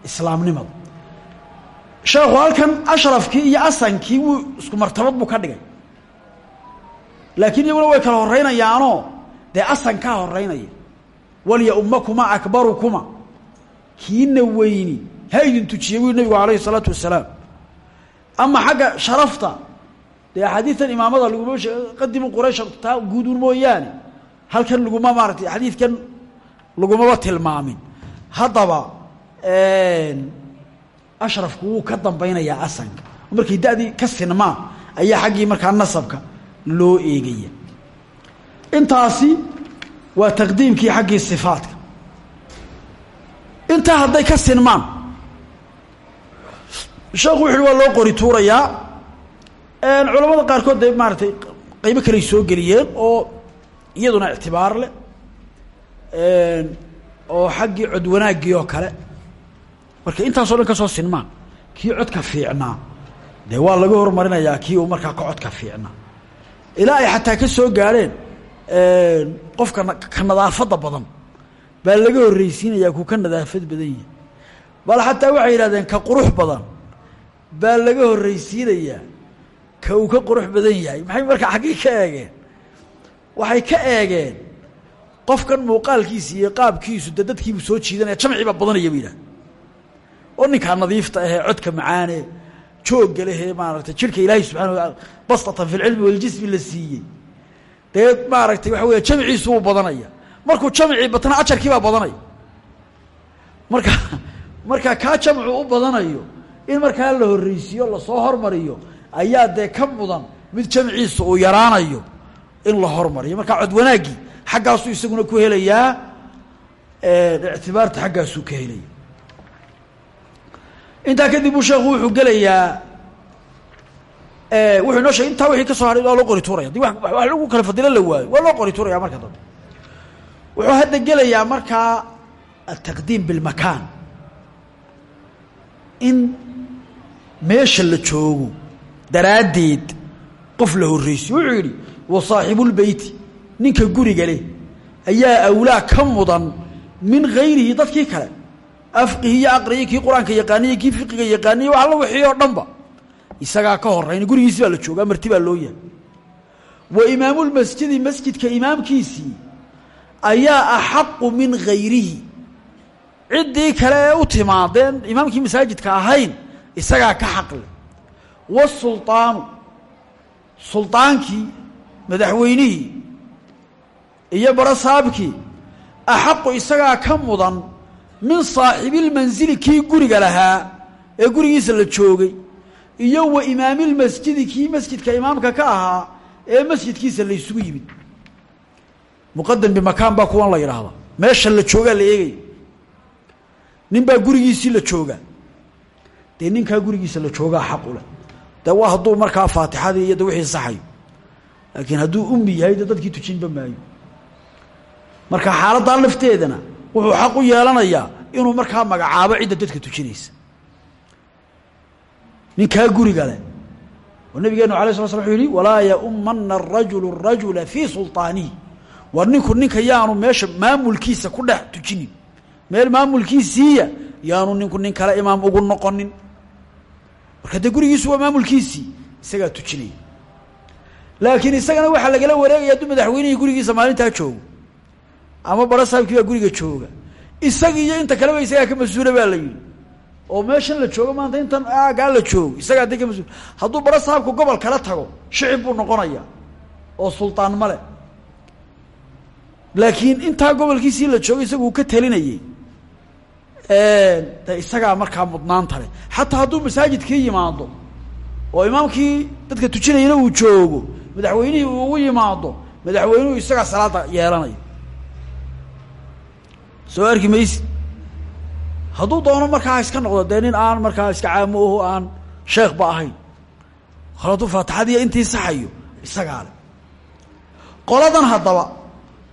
islaamnimada sheekhu halkan ashrafkii iyo asankii wuu isku martabad buu ka dhigay. Laakiin iyaguna way kala horeynayaanoo dee asankaa horeynaya walya ummakuma akbarukuma. Kiina weyni. Ha idin tujiye buu nabigu alayhi الsalaatu wasalaam. Ama xagga sharafta dee axaadiitan imaamada laguma qadimu quraysh taa guudun mooyaane. Halkan laguma maaratay xadiidkan lagumaba tilmaamin. Haddaba ashrafku wuu ka dambeynayaa asanka markay da'dii ka sinmaa ayaa xaggii markaa nasabka loo eegaya. Intaasi waa taqdiimkii xaggii sifaadka. Intaa hadday ka sinmaan sheekhu wuxu uhi waa loo qori tuurayaa. Culamada qaarkood dee maaratay qaybo kaley soo geliyeen oo iyaduna ictibaar leh. Oo xaggii cod wanaaggii oo kale marka intaasoo dhan ka soo sinmaan kii codka fiicnaa dee waa laga hormarinayaa kii uu markaa ka codka fiicnaa ilaa ay xataa ka soo gaadheen qofka ka nadaafadda badan. Baa laga horreysiinayaa kuu ka nadaafad badan yahay bal xataa waxay yidhahdeen ka qurux badan. Baa laga horreysiinayaa ka uu ka qurux badan yahay. Maxay markaa xaggii ka eegeen? Waxay ka eegeen qofkan muuqaalkiisa iyo qaabkiisu dee dadkiibuu soo jiidanaya jamcii baa badanaya ba yidhahda oo ninkaa nadiifta ahee codka macaane joogga lehee maaragtay jidhka ilaahay subxana wataala bastatan fi lcilmi waljismi la siiyey. Dee maaragtay waxa weya jamciisu wuu badanaya. Markuu jamcii batana ajarkii baa badanaya. Marka markaa kaa jamcu u badanayo in markaa la horreysiiyo la soo hormariyo ayaa dee ka mudan mid jamciisa uu yaraanayo in la hormariyo. Markaa cod wanaaggii xaggaasuu isaguna ku helayaa ictibaarta xaggaasuu ka helaya intaa kadib uu sheekhu wuxuu gelayaa wuxuu inoo sheegay intaa wixii ka soo hadhay waa loo qori tuuraya. Hadii wax lagu kala fadilo la waayo. Waa loo qori tuuraya marka dambe wuxuu hadda gelayaa markaa altaqdiim bilmakaan. In meesha la joogo daraaddeed qof la horreysiyo wuxuu yidhi wa saaxibulbeyti ninka guriga leh ayaa awlaa ka min gayrihi dadkii kale afqihi iyo aqriyi kii qur'aanka yaqaaniye kii fiqiga yaqaaniye wax alla wixii dhanba. Isagaa ka horayna gurigiisi baa la joogaa marti baa loo yahay. Wa imaamulmasjidi masjidka imaamkiisii ayaa axaqu min gayrihi ciddii kale ee u timaadeen imaamkii masaajidka ahayn isagaa ka xaqle wasulطaanu sulطaankii madaxweynihii iyo barasaabkii axaqu isagaa ka mudan min saaxibilmansili kii guriga lahaa ee gurigiisa la joogay iyo wa imaamilmasjidi kii masjidka imaamka ka ahaa ee masjidkiisa la isugu yimid. Muqadam bimakaan baa kuwan la yidhaahdaa meesha la joogaa la eegaya nin baa gurigiisii la joogaa dee ninkaa gurigiisa la joogaa xaq u leh. De waa hadduu markaa iyo de wixii saxayo laakiin hadduu ummi yahay de dadkii tujinba maayo. Marka xaaladdaa lafteedana wuxuu xaq u yeelanayaa inuu markaa magacaabo cidda dadka tujinaysa. Ninkaa guriga leh. Oo nabigeenu alay sla slam wuxuu yihi walaa yaumana arajulu rajula fii sulطaanihi war ninku ninka yaanu meesha maamulkiisa ku dhex tujinin. Meel maamulkiisiiya yaanu ninku nin kale imaam ugu noqonin. Marka dee gurigiisu waa maamulkiisii isagaa tujinaya. Laakiin isagana waxaa lagala wareegaya hadduu madaxweynihii gurigiisa maalintaa joogo ama bara saabkii baa guriga jooga. Isagii iyo inta kaleba isagaa ka mas'uula baa la yidhi. Oo meeshan la joogo maanta intan aagaa la joogo isagaa dee ka mas'uul hadduu bara saabku gobol kala tago shicib buu noqonaya. Oo sultaan male laakiin intaa gobolkiisii la joogo isagu uu ka talinayey de isagaa markaa mudnaanta leh xataa hadduu masaajidkii yimaado oo imaamkii dadka tujinayana uu joogo madaxweynihii uu yimaado madaxweynuhu isagaa salaada yeelanayo soo arki maysi hadduu doono markaa iska noqdo dee nin aan markaa iska caamo oho aan sheekhba ahayn. Hor hadduu faatixadiiyo intii saxayo isagaa qoladan haddaba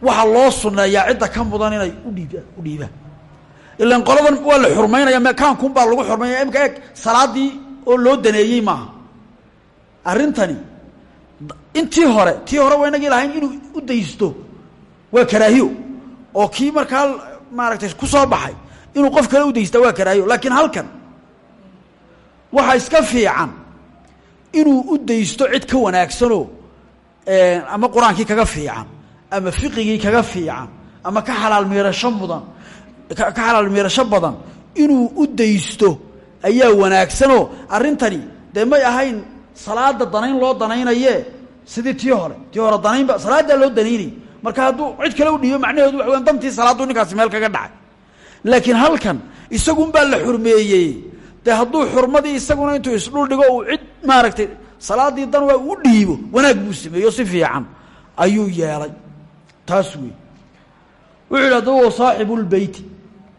waxaa loo suneeyaa cidda ka mudan inay udhiibaan u dhiibaan ilan qoladan waa la xurmaynaya mekaankun baa lagu xurmaynaya imika eeg salaadii oo loo daneeyey maaha. Arrintani intii hore tii hore waa inagii lahayn inuu u daysto. Waa karaahiyo. Oo kii markaa maaragtay ku soo baxay. Inuu qof kale u daystaa waa karaahiyo laakiin halkan waxa iska fiican inuu u daysto cid ka wanaagsanoo ama qur'aankii kaga fiican ama fiqigii kaga fiican ama ka xalaal miirasho mudan ka xalaal miirasho badan inuu u daysto ayaa wanaagsanoo arrintani dee may ahayn salaada danayn loo danaynaye sidii tii hore tii hore danaynba salaaddaa loo danaynay marka hadduu cid kale u dhiibo macnaheedu waxa weyan dantii salaaddu ninkaasi meel kaga dhacay. Laakiin halkan isagunbaa la xurmeeyey. Dee hadduu xurmadii isaguna intuu isdhul dhigo uu cid maaragtay salaaddii dan waa u dhiibo wanaag buu sameeyo si fiican ayuu yeelay. Taas wey wuxuu yidhi haddaba wa saaxibu lbeyti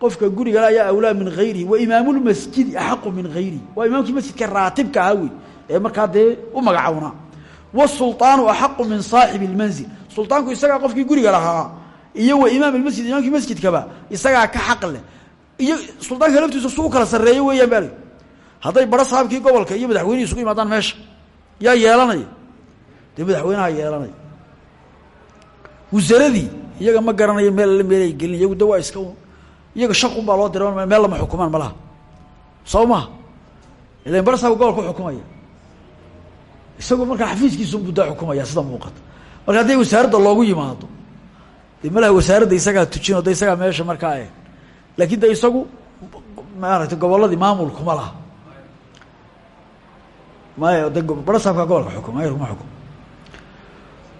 qofka gurigale ayaa awlaa min hayrihi wa imaamulmasjidi axaqu min hayrihi waa imaamkii masjidka raatibka ahaa ee markaa dee u magacownaa wsulطaanu axaqu min saaxibi اlmanzil sultaanku isagaa qofkii guriga lahaa iyo wa imaam almasjid imaamkii masjidkaba isagaa ka xaq leh. Iyo sultaanka laftiisa suu kala sarreeyo weeyaan baa lay hadday saabkii gobolka iyo madaxweynihii isugu imaadaan meesha yaa yeelanaya. Dee madaxweynaha yeelanaya. Wasaaradii iyaga ma garanayo meel alle meelay gelin iyagu de iska iyaga shaq baa loo dira meel lama xukumaan malaha soo maha ilan bar gobolka uxukumaya isagu markaa xafiiskiisu buu daa xukumaya sida muuqata marka hadday wasaaradda loogu yimaado de malaha wasaaradda isagaa tujino de isagaa meesha markaa e laakiin de isagu maaragtay gobolladii maamulkuma laha maya de bara saabka gobolka xukuma kuma xukum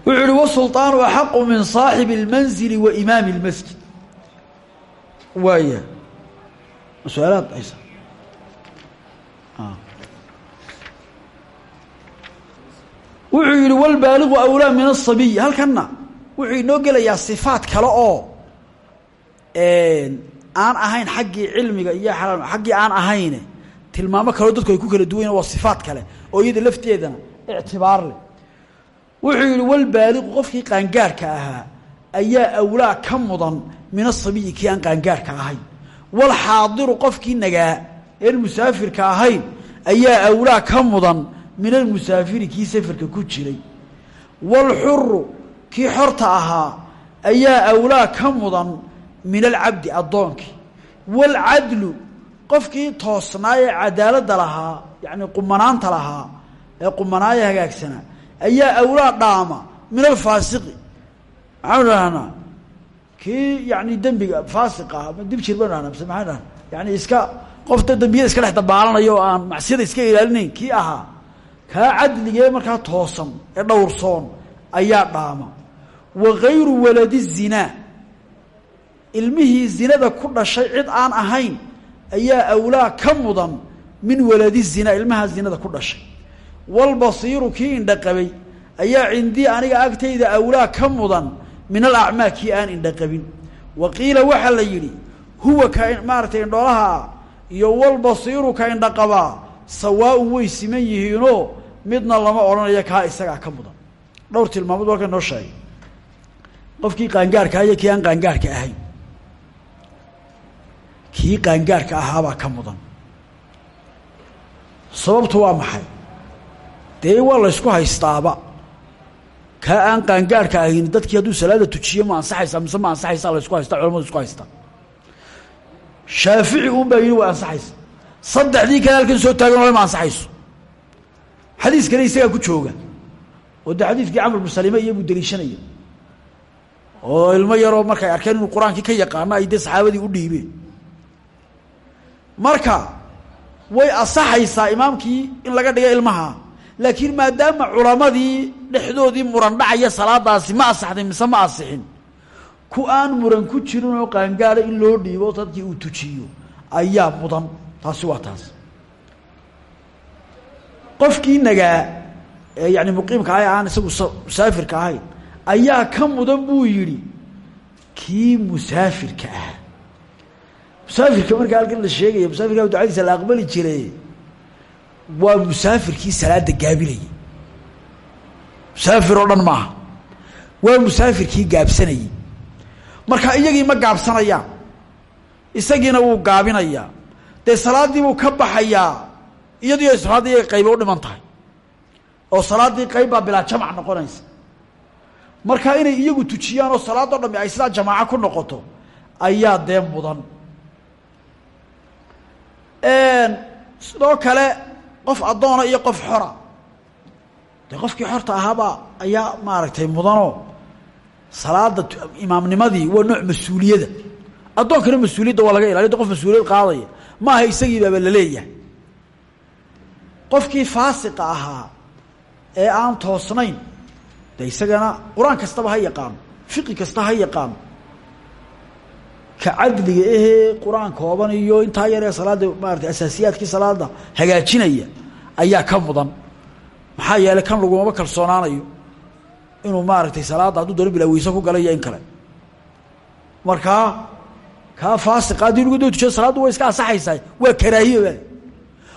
wuxuu uhi wasulطaanu axaqu min saaxibi اlmanzili wa imaami اlmasjid waaya su-aalaad aysa wuxuu yihi wlbaaligu awlaa min aلصabiy halkanna wuxuu inoo gelayaa sifaat kale oo aan ahayn xaggii cilmiga iyo xaggii aan ahayne tilmaamo kaleo dadku ay ku kala duwan waa sifaat kale oo iyada lafteedana ictibaar leh. Wuxuu yihi walbaaliqu qofkii qaangaarhka ahaa ayaa awlaa ka mudan min asabiyi kii aan qaangaarhka ahayn walxaadiru qofkii nagaa een musaafirka ahayn ayaa awlaa ka mudan min almusaafiri kii safarka ku jiray. Waalxuru kii xorta ahaa ayaa awlaa ka mudan min alcabdi addoonkii. Waalcadlu qofkii toosnaa ee cadaaladda lahaa yacni qumanaanta lahaa ee qumanaaya hagaagsanaa ayaa awlaa dhaama min alfaasiqi. Maxaanu dhahnaa kii yani dembiga faasiq ah ma dib jir baynu dhahnaa mise maxaan dhahnaa yani iska qofta dembiyada iska dhex dabaalanaya oo aan macsiyada iska ilaalinayn kii ahaa kaa cadligee markaa toosan ee dhowrsoon ayaa dhaama. Wa gayru waladi zinaa ilmihii zinada ku dhashay cid aan ahayn ayaa awlaa ka mudan min waladi zinaa ilmaha zinada ku dhashay. Walbasiiru kii indhaqabay ayaa cindii aniga agtayda awlaa ka mudan min alacmaa kii aan indhaqabin. Wa qiila waxaa la yidhi huwa ka maaragtay indhoolaha iyo walbasiiru ka indhaqabaa sawaaun way siman yihiinoo midna lama odhanayo kaa isagaa ka mudan. Dhowr tilmaamood halka noo sheegay. Qofkii qaangaarka iyo kii aan qaangaarka ahayn. Kii qaangaarka ahaabaa ka mudan. Sababtu waa maxay? Dee waa laysku haystaaba? Kaa aan qaangaarka ahayn dadkii hadduu salaada tujiyo ma ansaxaysaa mise ma ansaxaysaa laysku haystaa culamadu isku haystaa shaafici un baa yidhi way ansaxaysa. Saddexdii kale halkan soo taagan ole ma ansaxayso xadiiskana isagaa ku jooga. Oo dee xadiidkii camr bnu salime iyabuu deliishanaya oo ilmo yaroo markay arkeen inuu qur'aankii ka yaqaano ay dee saxaabadii u dhiibeen marka way asaxaysaa imaamkii in laga dhiga ilmaha. Laakiin maadaama culamadii dhexdoodii muran dhacaya salaadaasi ma asaxday mise ma asixin. Ku aan muran ku jirin oo qaangaada in loo dhiibo dadkii uu tujiyo. Ayaa mudan. Taasi waa taas qofkii nagaa yani muqiimka ah aan isagu musaafirka ahayn ayaa ka mudan buu yidhi kii musaafirka ah. Musaafirka markaa halkan la sheegaya musaafirka ducadiisa la aqbali jiray waa musaafirkii salaada gaabinayay musaafir oo dhan maaha. Waa musaafirkii gaabsanayey marka iyagii ma gaabsanayaan isagiina wuu gaabinayaa. Dee salaaddii buu ka baxayaa iyadiio salaadda iyaga qayba u dhiman tahay oo salaaddii qayb baa bilaa jamac noqonaysa. Marka inay iyagu tujiyaan oo salaadoo dhami ay sidaa jamaaco ku noqoto ayaa dee mudan. Sidoo kale qof addoona iyo qof xora. Dee qofkii xorta ahaabaa ayaa maaragtay mudanoo. Salaada imaamnimadii waa nooc mas'uuliyada. Addoonkana mas'uuliyadda waa laga ilaliy qof mas'uuliyad qaadaya maaha isagii baaba la leeyahay qofkii faasiqa ahaa ee aan toosnayn de isagana qur'aan kastaba ha yaqaano fiqi kasta ha yaqaano ka cadliga ahee qur'aan kooban iyo intaa yaree salaadda maarata asaasiyaadkii salaada hagaajinaya ayaa ka mudan. Maxaa yeelay kan lagumaba kalsoonaanayo inuu maaragtay salaadda hadduu doono bilaa weyse ku galay iyo in kale. Markaa kaa faasiqa haddii lagu tukado salaaddu way iska ansaxaysaa waa karaahiye ba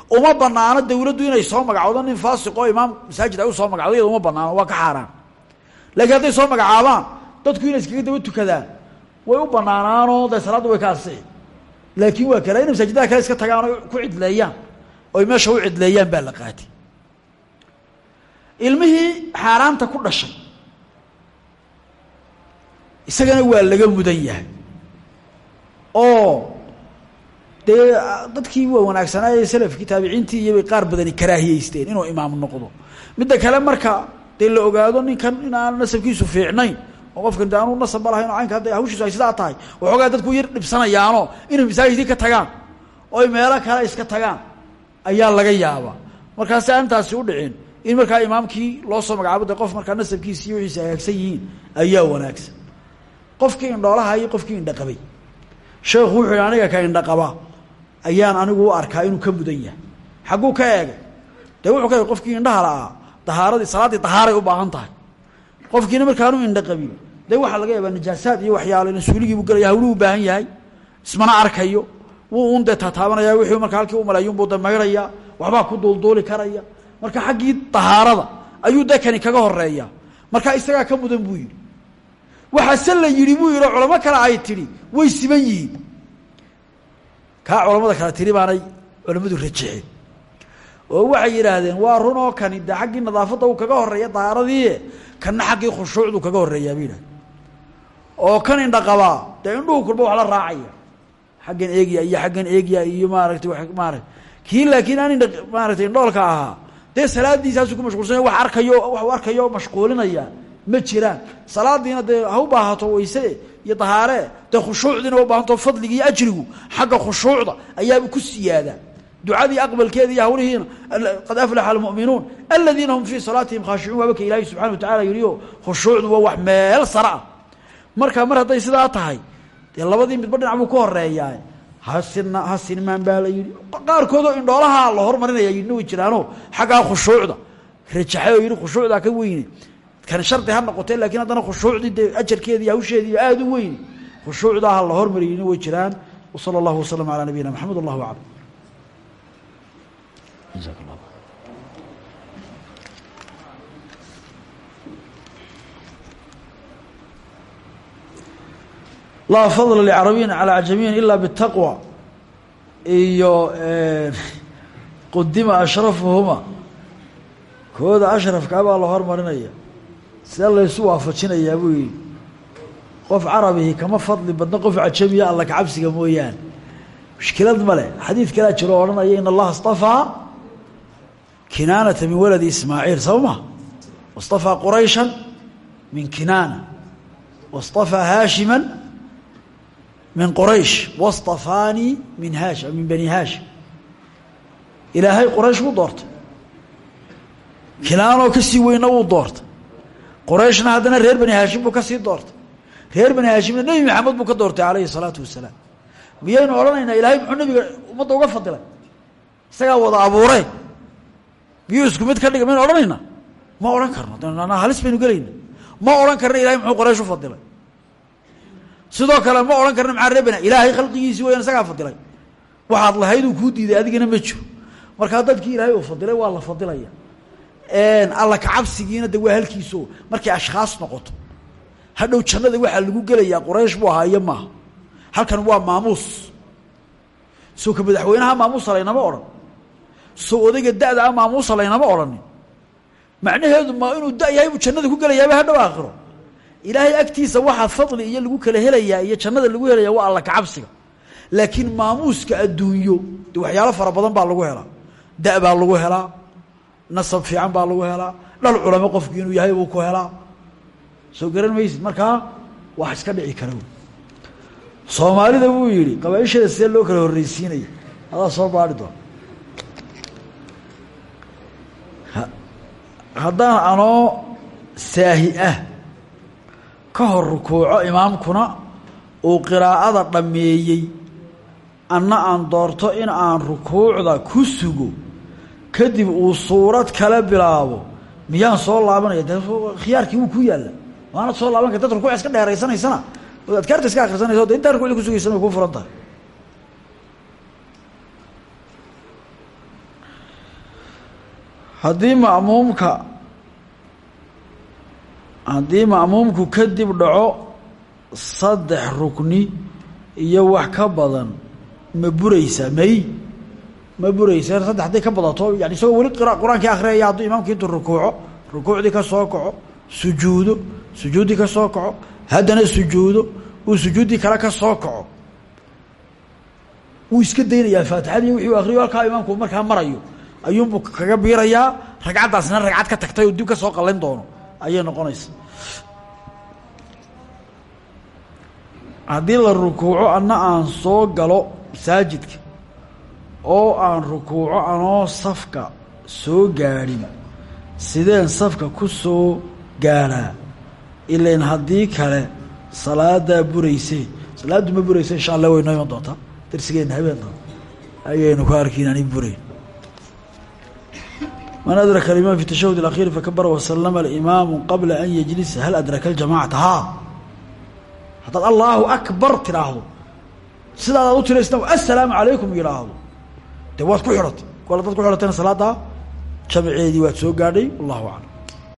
uma banaano dawladdu inay soo magacoodo nin faasiq oo imaam masaajid ay u soo magacdo iyada uma banaano waa ka xaaraan. Laakiin hadday soo magacaabaan dadku inay iskaga daba tukadaan way u banaanaanoo dee salaaddu way ka ansixi laakiin waa karaahiye inay masaajidada kale iska tagaan oo ku cidleeyaan oy meesha u cidleeyaan baa la qaatay. Ilmihii xaaraanta ku dhashay isagana waa laga mudan yahay. Oo dee dadkii waa wanaagsanaaye salafkii taabiciintii iyo qaar badani karaahiyeysteen inuu imaam noqdo. Midda kale marka dee la ogaado ninkan in aan nasabkiisu fiicnayn oo qofkan de anuu nasabba lahayn oo caynka hadda hawshiisu ay sidaa tahay waxoogaa dadku yar dhibsanayaano inay masaajidkii ka tagaan oy meelo kale iska tagaan ayaa laga yaabaa. Markaasi aantaasi u dhicin in markaa imaamkii loo soo magacaabo de qof markaa nasabkiisi iyo wixiisi yihiin ayaa wanaagsan. Qofkii indhoolaha iyo qofkii indhaqabay. Sheekhu wuxuu aniga ka indhaqaba ayaan anigu u arkaa inuu ka mudan yahay. Xagguu ka eegay. Dee wuxuu ka eegay qofkii indhaha la'aa dahaaradii salaaddii dahaaray u baahan tahay. Qofkiina markaanu indhaqabin dee waxaa laga yaabaa najaasaad iyo waxyaalo ina suuligiibuu gelaya hawluu u baahan yahay. Ismana arkayo. Wuu un dee wixii markaa halkii u malaayuunbuu da maydhaya waxbaa ku duulduuli karaya. Marka xaggii dahaarada ayuu dee kani kaga horreeya markaa isagaa ka mudan buu yidhi. Waxaase la yidhi buu yidhi culamo kale ay tidhi way siman yihiin kaa culamada kale tidhi baanay culammadu rajexeen oo waxay yidhaahdeen waa run oo kani dee xaggii nadaafadda uu kaga horreeya dahaaradii kana xaggii khushuucduu kaga horreeyaa bay yidhahdeen oo kan indha qabaa dee indhuhu kulba wax la raacaya. Xaggan eegya iyo xaggan eegya iyo maaragtay wa maarata kii laakiin aan indha maaratay indhoolka ahaa dee salaadiisaasu ku mashquulsanya wax arkayo wax arkayo mashquulinaya ma jiraan. Salaadiina dee ha u baahato wayse iyo dahaare dee khushuucdiina u baahanto fadliga iyo ajrigu xagga khushuucda ayaaba ku siyaadaa ducadii aqbalkeeda iyo hawlihiina qad aflaxa almu'minuun aladiina hum fii salaatihim khaashicuun waaba ka ilaahay subxana wa tacala yidhi khushuucdu waa wax meel sare ah. Marka mar hadday sidaa tahay dee labadii midba dhinac buu ka horeeyaa hasina ha sinmaan baa la yidhi. Qaarkoodoo indhoolaha la hormarinaya yidhina way jiraano xaggaa khushuucda. Rajaxay oo yidhi ka weyne kan shardi ha noqotee laakiin haddana khushuucdii dee ajarkeedii hawsheedii aada u weyne khushuucdaa ha la hormariyina way jiraan. Wsala allahu wasalam calaa nabiyina maxamed allahu aclam jaak allah laa fadla licarabiyin calaa cajamiyin ilaa bitaqwa iyo qudima ashrafuhuma kooda ashrafkaa baa la hormarinaya see laysu waafajinayaa buu yihi qof carabihi kama fadli badna qof cajamiya alla kacabsiga mooyaane. Mushkilad male xadiid kalaa jiro o odhanaya in allaha istafaa kinaanata min waladi ismaaciil. Soo ma wastafaa qurayshan min kinaana. Wastafaa haashiman min quraysh. Wastafaanii min haashim min bani haashim ilaahay quraysh wuu doortay. Kinaanoo ka sii weynna wuu doortay qurayshna haddana reer bani haashim buu ka sii doortay. Reer bani haashimna nebi maxamed buu ka doortay calayhi salaatu wasalaam. Miyaynu odhanaynaa ilaahay muxuu nebiga ummadda uga fadilay? Isagaa wada abuureen miyuu isku mid ka dhigay? Maynu odhanaynaa? Ma odhan karno. Halis baynu gelayna ma odhan karna ilahay muxuu qoraysh u fadilay. Sidoo kale ma odhan karna maxaa reebana ilaahay khalqigiisii wayaan isagaa fadilay. Waxaad lahayd uu kuu diiday adigana ma jiro. Markaa dadkii ilaahay uu fadilay waa la fadilaya alla kacabsigiina de waa halkiiso markay ashkhaas noqoto. Hadhow jannada waxaa lagu gelayaa quraysh buu ahaa iyo halkan waa maamuus. Ka madaxweynaha maamuusa laynama odhan. Soo odayga da-da a maamuusa laynama odhanin macnaheedu ma inuu da buu jannada ku gelayaaba hadhow aakhiro. Ilaahay agtiisa waxaa fadli iyo lagu kala helayaa iyo jannada lagu helaya waa alla kacabsiga. Laakiin maamuuska adduunyo waxyaalo fara badan baa lagu helaa. Da baa lagu helaa nasab fiican baa lagu helaa. Dhal culamo qofku inuu yahay buu ku helaa. Soo garan maysid markaa wax iska dhici kara soomaalida wuu yidhi qabaaisheeda sidee loo kala horreysiinaya adaa soo baari doona haddaan anoo saahi ah ka hor rukuuco imaamkuna uu qiraa'ada dhammeeyey anna aan doorto in aan rukuucda ku sugo kadib uu suurad kale bilaabo miyaan soo laabanaya? De khiyaarkii wuu ku yaalla. Waanad soo laaban kar dad rukuuc iska dheeraysanaysana. Ood adkaarta iska akrisanayso de intaa rukucda kusugaysan way kuu furan tahay. Haddii ma'muumka haddii ma'muumku kadib dhaco saddex rukni iyo wax ka badan ma buraysaa may ma buraysa saddex hadday ka badato yani isagoo weli qur'aankii akhriyaya hadduu imaamku intuu rukuuco rukuucdii ka soo kaco sujuudo sujuuddii ka soo kaco haddana sujuudo uu sujuuddii kale ka soo kaco. Wuu iska daynayaa faatixadii wixii u akriyo halkaa imaamku markaa marayo. Ayuunbuu kaga biirayaa ragcaddaasna ragcad ka tagtay oo dib ka soo qallayn doono. Ayay noqonaysa. Haddii la rukuuco anna aan soo galo masaajidka oo aan rukuuco anoo safka soo gaadhin sideen safka ku soo gaadhaa ilain haddii kale salaadaa buraysee. Salaaddu ma buraysa insha allah way noo iman doontaa? Darsigeenna habeen doona ayaynu ku arki inaanay burayn. Man adraka alimaam fi tashahud اlakhiiri fakabara wasalama alimaamu qabla an yajlisa. Hal adraka aljamacata haa haddaad allaahu akbar tidhaahdo sidaadaad u tiraysna assalaamu calaykum yidhaahdo dee waad ku xidhatay. Kol adaad ku xidhatayna salaaddaa jamceedii waad soo gaadhay. Wallahu aclam